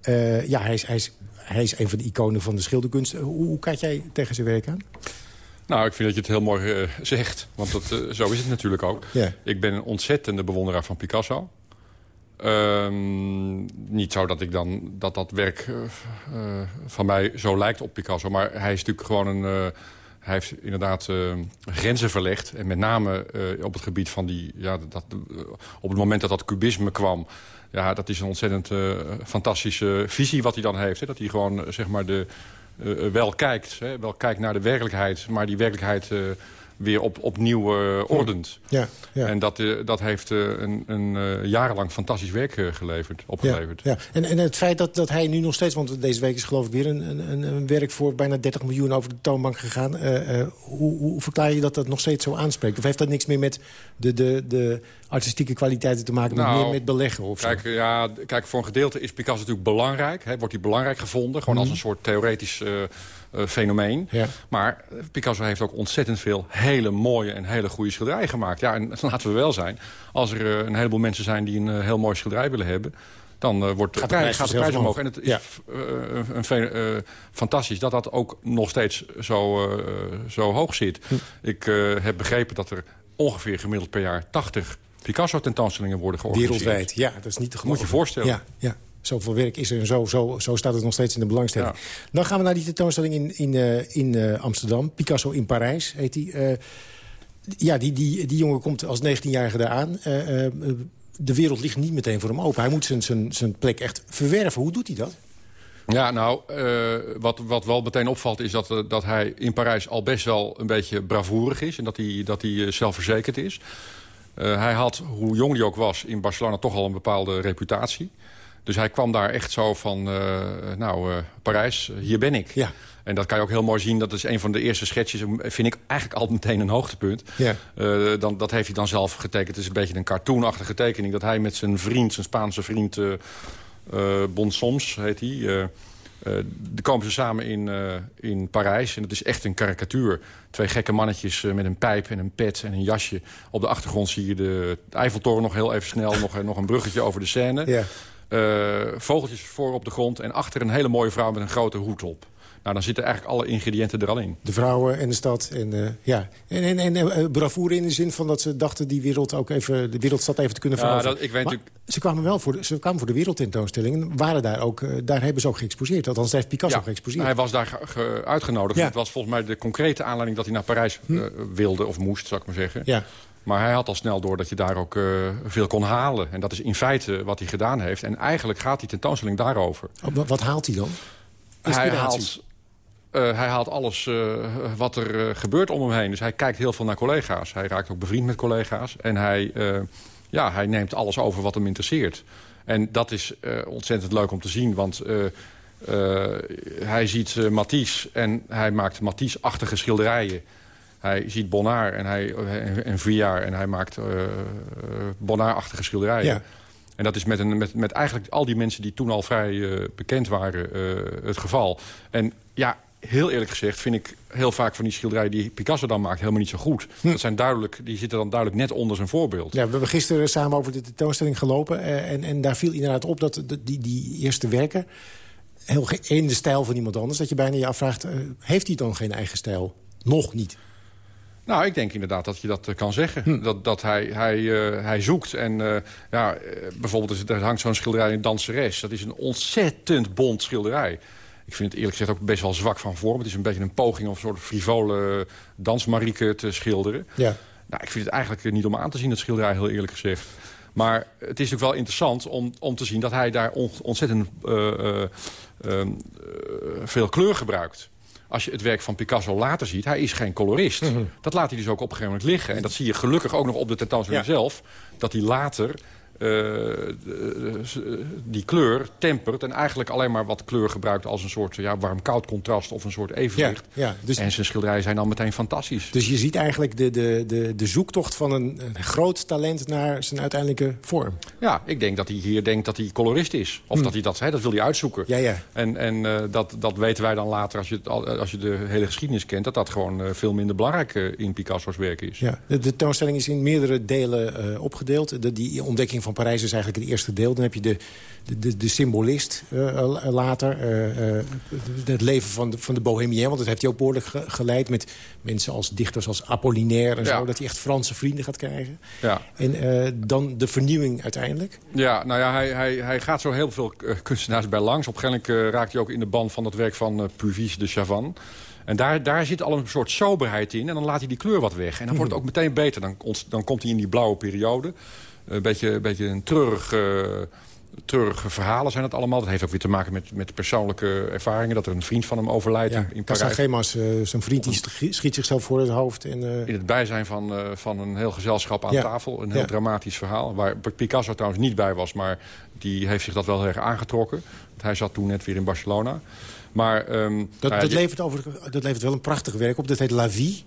Eh, ja, hij is, hij, is, hij is een van de iconen van de schilderkunst. Hoe, hoe kijk jij tegen zijn werk aan? Nou, ik vind dat je het heel mooi eh, zegt. Want dat, eh, zo is het natuurlijk ook. Ja. Ik ben een ontzettende bewonderaar van Picasso. Ehm, niet zo dat ik dan dat dat werk eh, eh, van mij zo lijkt op Picasso. Maar hij is natuurlijk gewoon een, eh, Hij heeft inderdaad grenzen verlegd. En met name op het gebied van die... Ja, dat, op het moment dat dat cubisme kwam... Ja, dat is een ontzettend fantastische visie wat hij dan heeft. Hè? Dat hij gewoon, zeg maar, de, wel kijkt. Hè? Wel kijkt naar de werkelijkheid. Maar die werkelijkheid weer op, opnieuw uh, ordent. Ja, ja. En dat, uh, dat heeft uh, een, een jarenlang fantastisch werk geleverd, opgeleverd. Ja, ja. En, en het feit dat, dat hij nu nog steeds... want deze week is geloof ik weer een, een, een werk voor bijna 30 miljoen over de toonbank gegaan. hoe, hoe verklaar je dat dat nog steeds zo aanspreekt? Of heeft dat niks meer met de, de, de artistieke kwaliteiten te maken... maar nou, meer met beleggen of kijk, zo? Ja, kijk, voor een gedeelte is Picasso natuurlijk belangrijk. Hè, wordt hij belangrijk gevonden, gewoon als Mhm. een soort theoretisch... Uh, fenomeen. Ja. Maar Picasso heeft ook ontzettend veel hele mooie en hele goede schilderijen gemaakt. Ja, en laten we wel zijn, als er uh, een heleboel mensen zijn die een heel mooi schilderij willen hebben... dan wordt de gaat prijs, de prijs, gaat de prijs omhoog. En het is ja. een, fantastisch dat dat ook nog steeds zo, zo hoog zit. Hm. Ik heb begrepen dat er ongeveer gemiddeld per jaar 80 Picasso-tentoonstellingen worden georganiseerd. Wereldwijd, ja, dat is niet te geloven. Moet je voorstellen. Ja, ja. Zoveel werk is er en zo, zo, zo staat het nog steeds in de belangstelling. Ja. Dan gaan we naar die tentoonstelling in, in, uh, in uh, Amsterdam. Picasso in Parijs heet die. Uh, ja, die, die, die jongen komt als 19-jarige daar aan. de wereld ligt niet meteen voor hem open. Hij moet zijn, zijn, zijn plek echt verwerven. Hoe doet hij dat? Ja, nou, uh, wat, wat wel meteen opvalt is dat, uh, dat hij in Parijs al best wel een beetje bravoerig is. En dat hij, dat hij uh, zelfverzekerd is. Hij had, hoe jong hij ook was, in Barcelona toch al een bepaalde reputatie. Dus hij kwam daar echt zo van, nou, Parijs, hier ben ik. Ja. En dat kan je ook heel mooi zien. Dat is een van de eerste sketches. Vind ik eigenlijk altijd meteen een hoogtepunt. Ja. Uh, dan, dat heeft hij dan zelf getekend. Het is een beetje een cartoonachtige tekening. Dat hij met zijn vriend, zijn Spaanse vriend... Bonsoms heet hij... Uh, dan komen ze samen in, in Parijs. En dat is echt een karikatuur. Twee gekke mannetjes met een pijp en een pet en een jasje. Op de achtergrond zie je de Eiffeltoren nog heel even snel. nog, nog een bruggetje over de Seine. Ja. vogeltjes voor op de grond. En achter een hele mooie vrouw met een grote hoed op. Nou, dan zitten eigenlijk alle ingrediënten er al in. De vrouwen en de stad. En, uh, ja. en, en, en uh, bravoure in de zin van dat ze dachten die wereld ook even, de wereldstad even te kunnen veroveren. Ja, dat, ik weet natuurlijk... Ze kwamen wel voor de, ze kwamen voor de wereldtentoonstelling. En waren daar ook, uh, daar hebben ze ook geëxposeerd. Althans, daar heeft Picasso ja, geëxposeerd. Hij was daar ge, ge, uitgenodigd. Ja. Het was volgens mij de concrete aanleiding dat hij naar Parijs hm. wilde of moest, zou ik maar zeggen. Ja. Maar hij had al snel door dat je daar ook uh, veel kon halen. En dat is in feite wat hij gedaan heeft. En eigenlijk gaat die tentoonstelling daarover. Oh, wat haalt hij dan? Hij haalt, hij haalt alles uh, wat er uh, gebeurt om hem heen. Dus hij kijkt heel veel naar collega's. Hij raakt ook bevriend met collega's. En hij, ja, hij neemt alles over wat hem interesseert. En dat is ontzettend leuk om te zien. Want hij ziet Matisse en hij maakt Matisse-achtige schilderijen. Hij ziet Bonnard en, hij, en Vuillard en hij maakt uh, Bonnard-achtige schilderijen. Ja. En dat is met, een, met, met eigenlijk al die mensen die toen al vrij uh, bekend waren uh, het geval. En ja, heel eerlijk gezegd vind ik heel vaak van die schilderijen die Picasso dan maakt helemaal niet zo goed. Hm. Dat zijn duidelijk, die zitten dan duidelijk net onder zijn voorbeeld. Ja, we hebben gisteren samen over de tentoonstelling gelopen. en, en daar viel inderdaad op dat die, die eerste werken heel in de stijl van iemand anders. Dat je bijna je afvraagt, heeft hij dan geen eigen stijl? Nog niet. Nou, ik denk inderdaad dat je dat uh, kan zeggen. Hm. Dat, dat hij, hij, uh, hij zoekt. En uh, ja, bijvoorbeeld er hangt zo'n schilderij in Danseres. Dat is een ontzettend bont schilderij. Ik vind het eerlijk gezegd ook best wel zwak van vorm. Het is een beetje een poging om een soort frivole dansmarieke te schilderen. Ja. Nou, ik vind het eigenlijk niet om aan te zien, dat schilderij, heel eerlijk gezegd. Maar het is natuurlijk wel interessant om, om te zien dat hij daar on, ontzettend veel kleur gebruikt als je het werk van Picasso later ziet, hij is geen colorist. Mm -hmm. Dat laat hij dus ook op een gegeven moment liggen. En dat zie je gelukkig ook nog op de tentoonstelling ja. zelf. Dat hij later die kleur tempert... en eigenlijk alleen maar wat kleur gebruikt als een soort ja, warm-koud contrast... of een soort evenwicht. Ja, ja, dus, en zijn schilderijen zijn dan meteen fantastisch. Dus je ziet eigenlijk de, de, de, de zoektocht van een, een groot talent... naar zijn uiteindelijke vorm. Ja, ik denk dat hij hier denkt dat hij colorist is. Of hm. dat hij dat, hè, dat wil hij uitzoeken. Ja, ja. En, en uh, dat, dat weten wij dan later, als je, als je de hele geschiedenis kent... dat dat gewoon uh, veel minder belangrijk uh, in Picasso's werk is. Ja, de, de tentoonstelling is in meerdere delen opgedeeld. De, die ontdekking van van Parijs is eigenlijk het eerste deel. Dan heb je de, de, de, de symbolist later. het leven van de, van de bohemien. Want dat heeft hij ook behoorlijk geleid met mensen als dichters als Apollinaire en zo. Dat hij echt Franse vrienden gaat krijgen. Ja. En dan de vernieuwing uiteindelijk. Ja, nou ja, hij, hij, hij gaat zo heel veel kunstenaars bij langs. Op een gegeven moment raakt hij ook in de band van het werk van Puvis de Chavannes. En daar, daar zit al een soort soberheid in. En dan laat hij die kleur wat weg. En dan wordt het ook meteen beter. Dan, dan komt hij in die blauwe periode. Een beetje, een beetje een treurig... Treurige verhalen zijn het allemaal. Dat heeft ook weer te maken met, met persoonlijke ervaringen. Dat er een vriend van hem overlijdt ja, in Parijs. Gemas, uh, zijn vriend, die schiet zichzelf voor het hoofd. En, uh... In het bijzijn van, uh, van een heel gezelschap aan tafel. Een heel dramatisch verhaal. Waar Picasso trouwens niet bij was. Maar die heeft zich dat wel heel erg aangetrokken. Hij zat toen net weer in Barcelona. Maar, um, dat, nou dat, levert over, dat levert wel een prachtig werk op. Dat heet La Vie.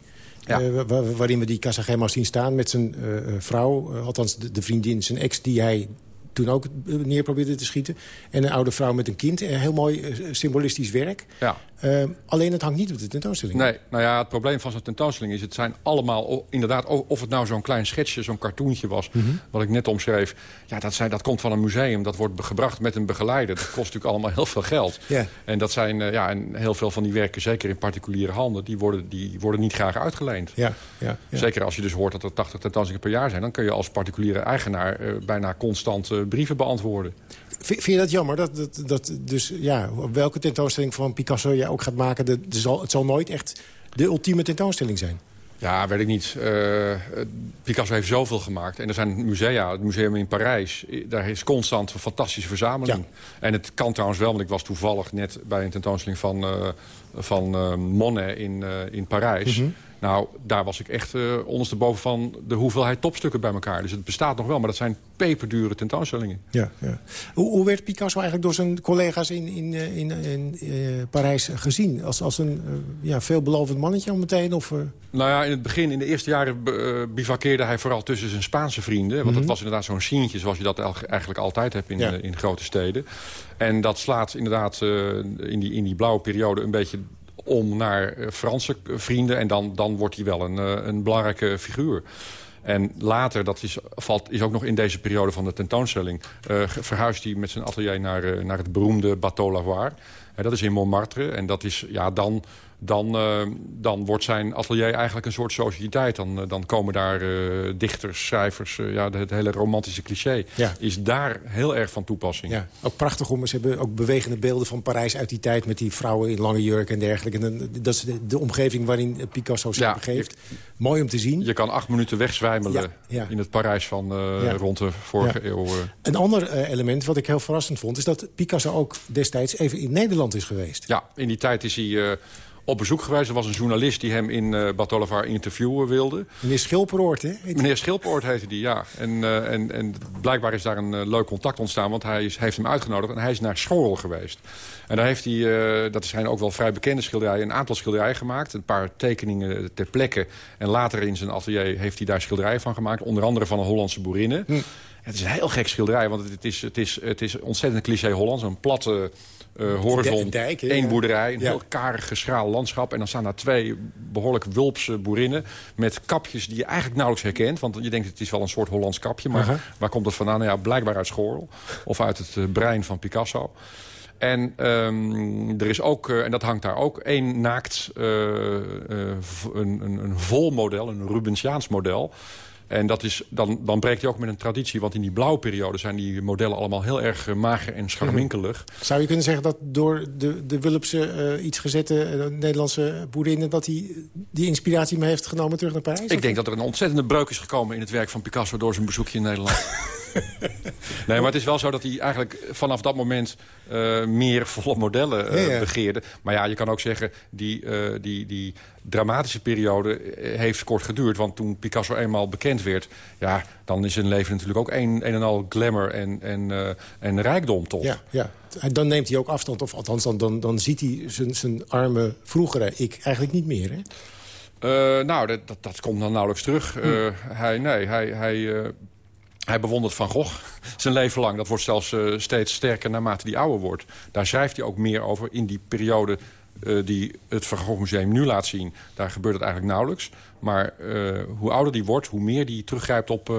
Ja. Uh, waarin we die Casagemas zien staan met zijn uh, vrouw. Uh, althans, de, de, vriendin, zijn ex, die hij toen ook neer probeerde te schieten. En een oude vrouw met een kind. Heel mooi symbolistisch werk. Ja. Uh, alleen het hangt niet op de tentoonstelling. Nee, nou ja, het probleem van zo'n tentoonstelling is... het zijn allemaal, inderdaad, of het nou zo'n klein schetsje, zo'n cartoontje was... Mhm. wat ik net omschreef, ja, dat, zijn, dat komt van een museum. Dat wordt gebracht met een begeleider. Dat kost natuurlijk allemaal heel veel geld. Yeah. En dat zijn, uh, ja, en heel veel van die werken, zeker in particuliere handen... die worden, die worden niet graag uitgeleend. Ja, ja, ja. Zeker als je dus hoort dat er 80 tentoonstellingen per jaar zijn... dan kun je als particuliere eigenaar uh, bijna constant brieven beantwoorden. Vind je dat jammer? Dat, dat, dat, dus, ja, welke tentoonstelling van Picasso jij ook gaat maken... De, de zal, het zal nooit echt de ultieme tentoonstelling zijn. Ja, weet ik niet. Uh, Picasso heeft zoveel gemaakt. En er zijn musea, het museum in Parijs... daar is constant een fantastische verzameling. En het kan trouwens wel, want ik was toevallig net... bij een tentoonstelling van, uh, van uh, Monet in, in Parijs... Mm -hmm. Nou, daar was ik echt uh, ondersteboven van de hoeveelheid topstukken bij elkaar. Dus het bestaat nog wel, maar dat zijn peperdure tentoonstellingen. Ja, ja. Hoe, hoe, werd Picasso eigenlijk door zijn collega's in, in, in, in uh, Parijs gezien? Als, als een uh, ja, veelbelovend mannetje al meteen? Of, Nou ja, in het begin, in de eerste jaren bivakkeerde hij vooral tussen zijn Spaanse vrienden. Want mm -hmm. dat was inderdaad zo'n sientje zoals je dat eigenlijk altijd hebt in, ja. in grote steden. En dat slaat inderdaad in, die, in die blauwe periode een beetje om naar Franse vrienden. En dan, dan wordt hij wel een, een belangrijke figuur. En later, dat is, valt, is ook nog in deze periode van de tentoonstelling... Uh, verhuist hij met zijn atelier naar, naar het beroemde Bateau Lavoir. Uh, dat is in Montmartre. En dat is ja, dan dan, uh, dan wordt zijn atelier eigenlijk een soort sociëteit. Dan, uh, dan komen daar uh, dichters, schrijvers, ja, het hele romantische cliché... Ja. is daar heel erg van toepassing. Ja, ook prachtig om, ze hebben ook bewegende beelden van Parijs uit die tijd... met die vrouwen in lange jurk en dergelijke. En dan, dat is de, de, omgeving waarin Picasso zich ja, begeeft. Mooi om te zien. Je kan acht minuten wegzwijmelen ja, in het Parijs van rond de vorige eeuw. Een ander element wat ik heel verrassend vond... is dat Picasso ook destijds even in Nederland is geweest. Ja, in die tijd is hij op bezoek geweest. Er was een journalist die hem in uh, Batolavar interviewen wilde. Meneer Schilperoort, hè? Meneer Schilperoort heette die, ja. En, uh, en, en blijkbaar is daar een uh, leuk contact ontstaan... want hij is, heeft hem uitgenodigd en hij is naar Schorl geweest. En daar heeft hij, dat zijn ook wel vrij bekende schilderijen... een aantal schilderijen gemaakt. Een paar tekeningen ter plekke. En later in zijn atelier heeft hij daar schilderijen van gemaakt. Onder andere van een Hollandse boerinne. Hm. Het is een heel gek schilderij, want het is, het is, het is ontzettend cliché Hollands. Een platte uh, horizon, dijk, één boerderij, een ja. heel karig geschraal landschap. En dan staan daar twee behoorlijk wulpse boerinnen... met kapjes die je eigenlijk nauwelijks herkent. Want je denkt, het is wel een soort Hollands kapje. Maar uh -huh. waar komt het vandaan? Nou ja, blijkbaar uit Schorl. Of uit het uh, brein van Picasso. En um, er is ook, uh, en dat hangt daar ook, één naakt, een, een, een vol model, een Rubensiaans model... En dat is, dan, dan breekt hij ook met een traditie. Want in die blauwe periode zijn die modellen allemaal heel erg uh, mager en scharminkelig. Zou je kunnen zeggen dat door de, de Wulpse uh, iets gezette uh, Nederlandse boerinnen... dat hij die inspiratie mee heeft genomen terug naar Parijs? Ik denk dat er een ontzettende breuk is gekomen in het werk van Picasso... door zijn bezoekje in Nederland. nee, maar het is wel zo dat hij eigenlijk vanaf dat moment uh, meer volle modellen uh, ja, ja. begeerde. Maar ja, je kan ook zeggen, die, uh, die, die dramatische periode heeft kort geduurd. Want toen Picasso eenmaal bekend werd... ja, dan is zijn leven natuurlijk ook een, een en al glamour en, en, en rijkdom, toch? Ja, ja. Dan neemt hij ook afstand, of althans dan, dan, dan ziet hij zijn, zijn arme vroegere ik eigenlijk niet meer, hè? Uh, nou, dat, dat, dat, komt dan nauwelijks terug. Uh, hm. hij, nee, hij, hij, uh, hij bewondert Van Gogh zijn leven lang. Dat wordt zelfs uh, steeds sterker naarmate hij ouder wordt. Daar schrijft hij ook meer over in die periode uh, die het Van Gogh Museum nu laat zien. Daar gebeurt het eigenlijk nauwelijks. Maar uh, hoe ouder die wordt, hoe meer die teruggrijpt op,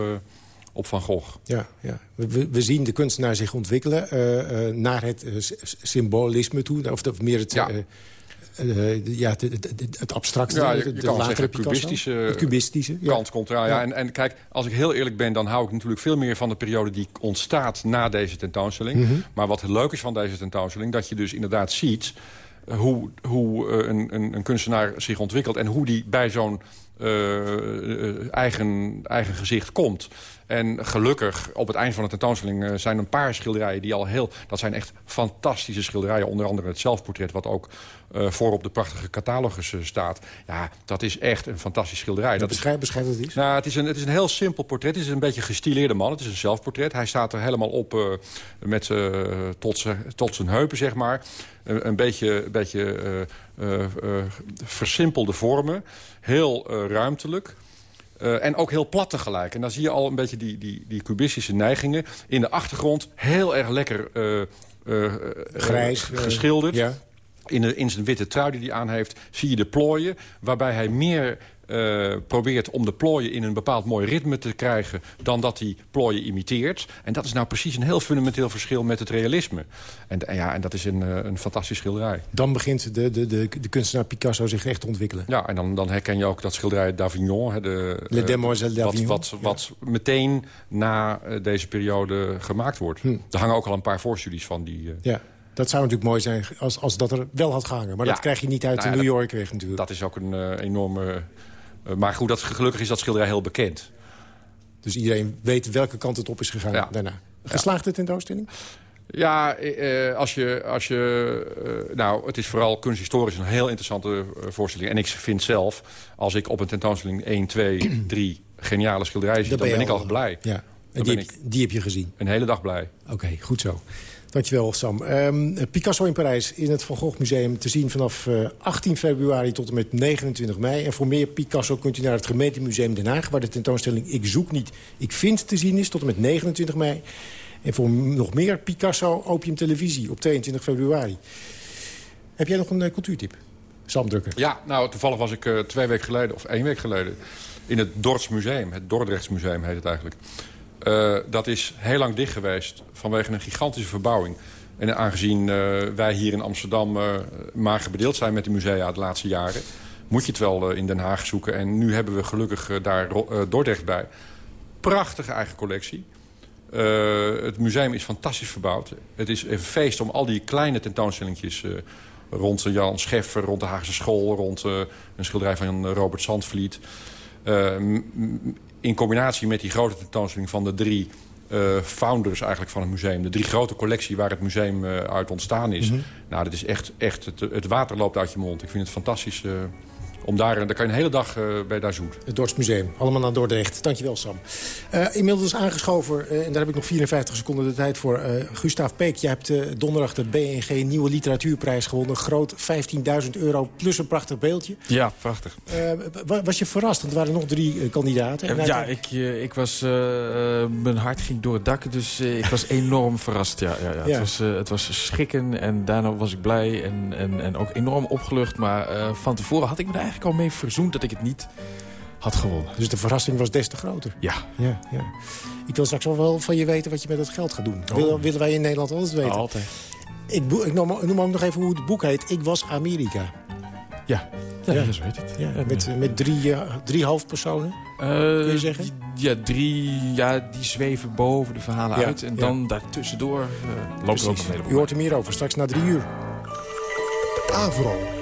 op Van Gogh. Ja, ja. We, we zien de kunstenaar zich ontwikkelen uh, uh, naar het uh, symbolisme toe. Of, of meer het... Ja. Ja, het, het, het abstracte, ja, je, de, kan latere zeggen, cubistische, het cubistische kant komt eraan. Ja. En, en kijk, als ik heel eerlijk ben, dan hou ik natuurlijk veel meer van de periode die ontstaat na deze tentoonstelling. Mhm. Maar wat leuk is van deze tentoonstelling, dat je dus inderdaad ziet hoe, hoe een, een, een, kunstenaar zich ontwikkelt... en hoe die bij zo'n uh, eigen, eigen gezicht komt. En gelukkig, op het eind van de tentoonstelling... Uh, zijn een paar schilderijen die al heel... dat zijn echt fantastische schilderijen. Onder andere het zelfportret, wat ook uh, voor op de prachtige catalogus staat. Ja, dat is echt een fantastisch schilderij. Dat beschrijf, beschrijf het eens. Nou, het, is een, het is een heel simpel portret. Het is een beetje een gestileerde man. Het is een zelfportret. Hij staat er helemaal op met, tot, tot zijn heupen, zeg maar. Een, een beetje, een beetje versimpelde vormen. Heel ruimtelijk. Uh, en ook heel plat tegelijk. En dan zie je al een beetje die, die, die cubistische neigingen. In de achtergrond heel erg lekker uh, uh, Grijs, geschilderd. Ja. In, de, in zijn witte trui die hij aan heeft, zie je de plooien... waarbij hij meer uh, probeert om de plooien in een bepaald mooi ritme te krijgen... dan dat hij plooien imiteert. En dat is nou precies een heel fundamenteel verschil met het realisme. En, en ja, en dat is een, uh, een fantastisch schilderij. Dan begint de, de, de, de kunstenaar Picasso zich echt te ontwikkelen. Ja, en dan, dan herken je ook dat schilderij d'Avignon. Hè, de, Le Demoiselle d'Avignon. Wat, wat, wat ja. meteen na deze periode gemaakt wordt. Hm. Er hangen ook al een paar voorstudies van die... ja. Dat zou natuurlijk mooi zijn als, als dat er wel had gehangen. Maar ja. dat krijg je niet uit nou de New York weg natuurlijk. Dat is ook een uh, enorme... Uh, maar goed, dat, gelukkig is dat schilderij heel bekend. Dus iedereen weet welke kant het op is gegaan ja. daarna. Geslaagde tentoonstelling? Ja, uh, als je... Als je nou, het is vooral kunsthistorisch een heel interessante voorstelling. En ik vind zelf, als ik op een tentoonstelling 1, 2, 3 geniale schilderijen zie... dan ben, ik al blij. Ja. En die heb, die heb je gezien? Een hele dag blij. Oké, okay, goed zo. Dankjewel, Sam. Um, Picasso in Parijs in het Van Gogh Museum te zien vanaf uh, 18 februari tot en met 29 mei. En voor meer Picasso kunt u naar het gemeentemuseum Den Haag... waar de tentoonstelling Ik zoek niet, ik vind te zien is tot en met 29 mei. En voor nog meer Picasso Opium Televisie op 22 februari. Heb jij nog een uh, cultuurtip? Sam Drukker. Ja, nou, toevallig was ik uh, twee weken geleden, of één week geleden... in het Dords Museum, het Dordrechtsmuseum heet het eigenlijk... Uh, dat is heel lang dicht geweest vanwege een gigantische verbouwing. En aangezien uh, wij hier in Amsterdam uh, mager bedeeld zijn met de musea de laatste jaren... moet je het wel in Den Haag zoeken. En nu hebben we gelukkig daar Dordrecht bij. Prachtige eigen collectie. het museum is fantastisch verbouwd. Het is een feest om al die kleine tentoonstellingjes... rond Jan Scheffer, rond de Haagse School... rond een schilderij van Robert Zandvliet in combinatie met die grote tentoonstelling van de drie uh, founders eigenlijk van het museum. De drie grote collectie waar het museum uh, uit ontstaan is. Mhm. Mm -hmm. Nou, dat is echt, echt het, het, water loopt uit je mond. Ik vind het fantastisch. Om daar, daar kan je een hele dag uh, bij daar zoet. Het Dordsmuseum, allemaal naar Dordrecht. Dankjewel, Sam. Uh, inmiddels aangeschoven, uh, en daar heb ik nog 54 seconden de tijd voor. Gustav Peek, jij hebt donderdag de BNG Nieuwe Literatuurprijs gewonnen. Groot, 15.000 euro plus een prachtig beeldje. Ja, prachtig. was je verrast? Want er waren nog drie kandidaten. En ja, ik, ik was, mijn hart ging door het dak, dus ik was enorm verrast. Ja, ja, ja. Ja. Het, was, het was schrikken en daarna was ik blij en, en, en ook enorm opgelucht. Maar van tevoren had ik me daar eigenlijk al mee verzoend dat ik het niet had gewonnen. Dus de verrassing was des te groter? Ja. ja, ja. Ik wil straks wel van je weten wat je met dat geld gaat doen. Oh. Willen, willen wij in Nederland alles weten? Altijd. Ik, ik noem, noem ook nog even hoe het boek heet. Ik was Amerika. Ja, ja, ja. zo heet het. Ja, met, met drie, uh, drie hoofdpersonen, uh, kun je zeggen? Ja, drie ja, die zweven boven de verhalen ja, uit. En ja. dan daartussendoor uh, loopt er ook nog een heleboel U hoort er meer over, straks na drie uur. Avro.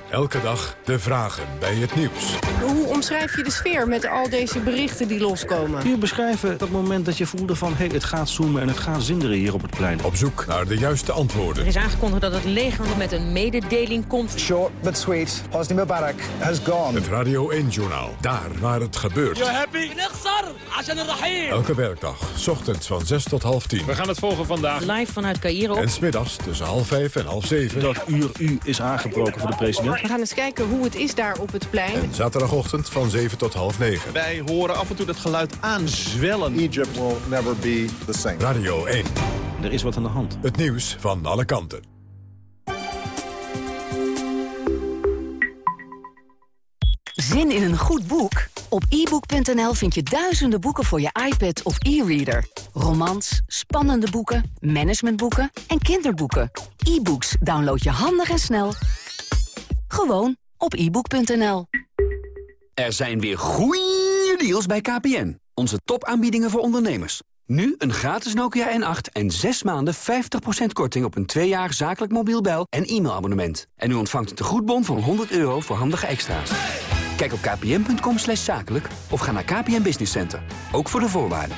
Elke dag de vragen bij het nieuws. Hoe omschrijf je de sfeer met al deze berichten die loskomen? Kun je beschrijven dat moment dat je voelde van... hé, hey, het gaat zoomen en het gaat zinderen hier op het plein? Op zoek naar de juiste antwoorden. Er is aangekondigd dat het leger met een mededeling komt. Short but sweet. Hosni Mubarak has gone. Het Radio 1-journaal. Daar waar het gebeurt. You happy? Elke werkdag. S ochtends van 6 tot half 10. We gaan het volgen vandaag. Live vanuit Cairo. En smiddags tussen half 5 en half 7. Dat uur u is aangebroken voor de president. We gaan eens kijken hoe het is daar op het plein. En zaterdagochtend van 7 tot half 9. Wij horen af en toe dat geluid aanzwellen. Egypt will never be the same. Radio 1. Er is wat aan de hand. Het nieuws van alle kanten. Zin in een goed boek? Op ebook.nl vind je duizenden boeken voor je iPad of e-reader. Romans, spannende boeken, managementboeken en kinderboeken. E-books download je handig en snel. Gewoon op ebook.nl. Er zijn weer goeie deals bij KPN. Onze topaanbiedingen voor ondernemers. Nu een gratis Nokia N8 en 6 maanden 50% korting op een 2 jaar zakelijk mobiel bel- en e-mailabonnement. En u ontvangt een tegoedbon van 100 euro voor handige extra's. Kijk op kpn.com zakelijk of ga naar KPN Business Center. Ook voor de voorwaarden.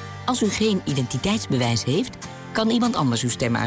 Als u geen identiteitsbewijs heeft, kan iemand anders uw stem uit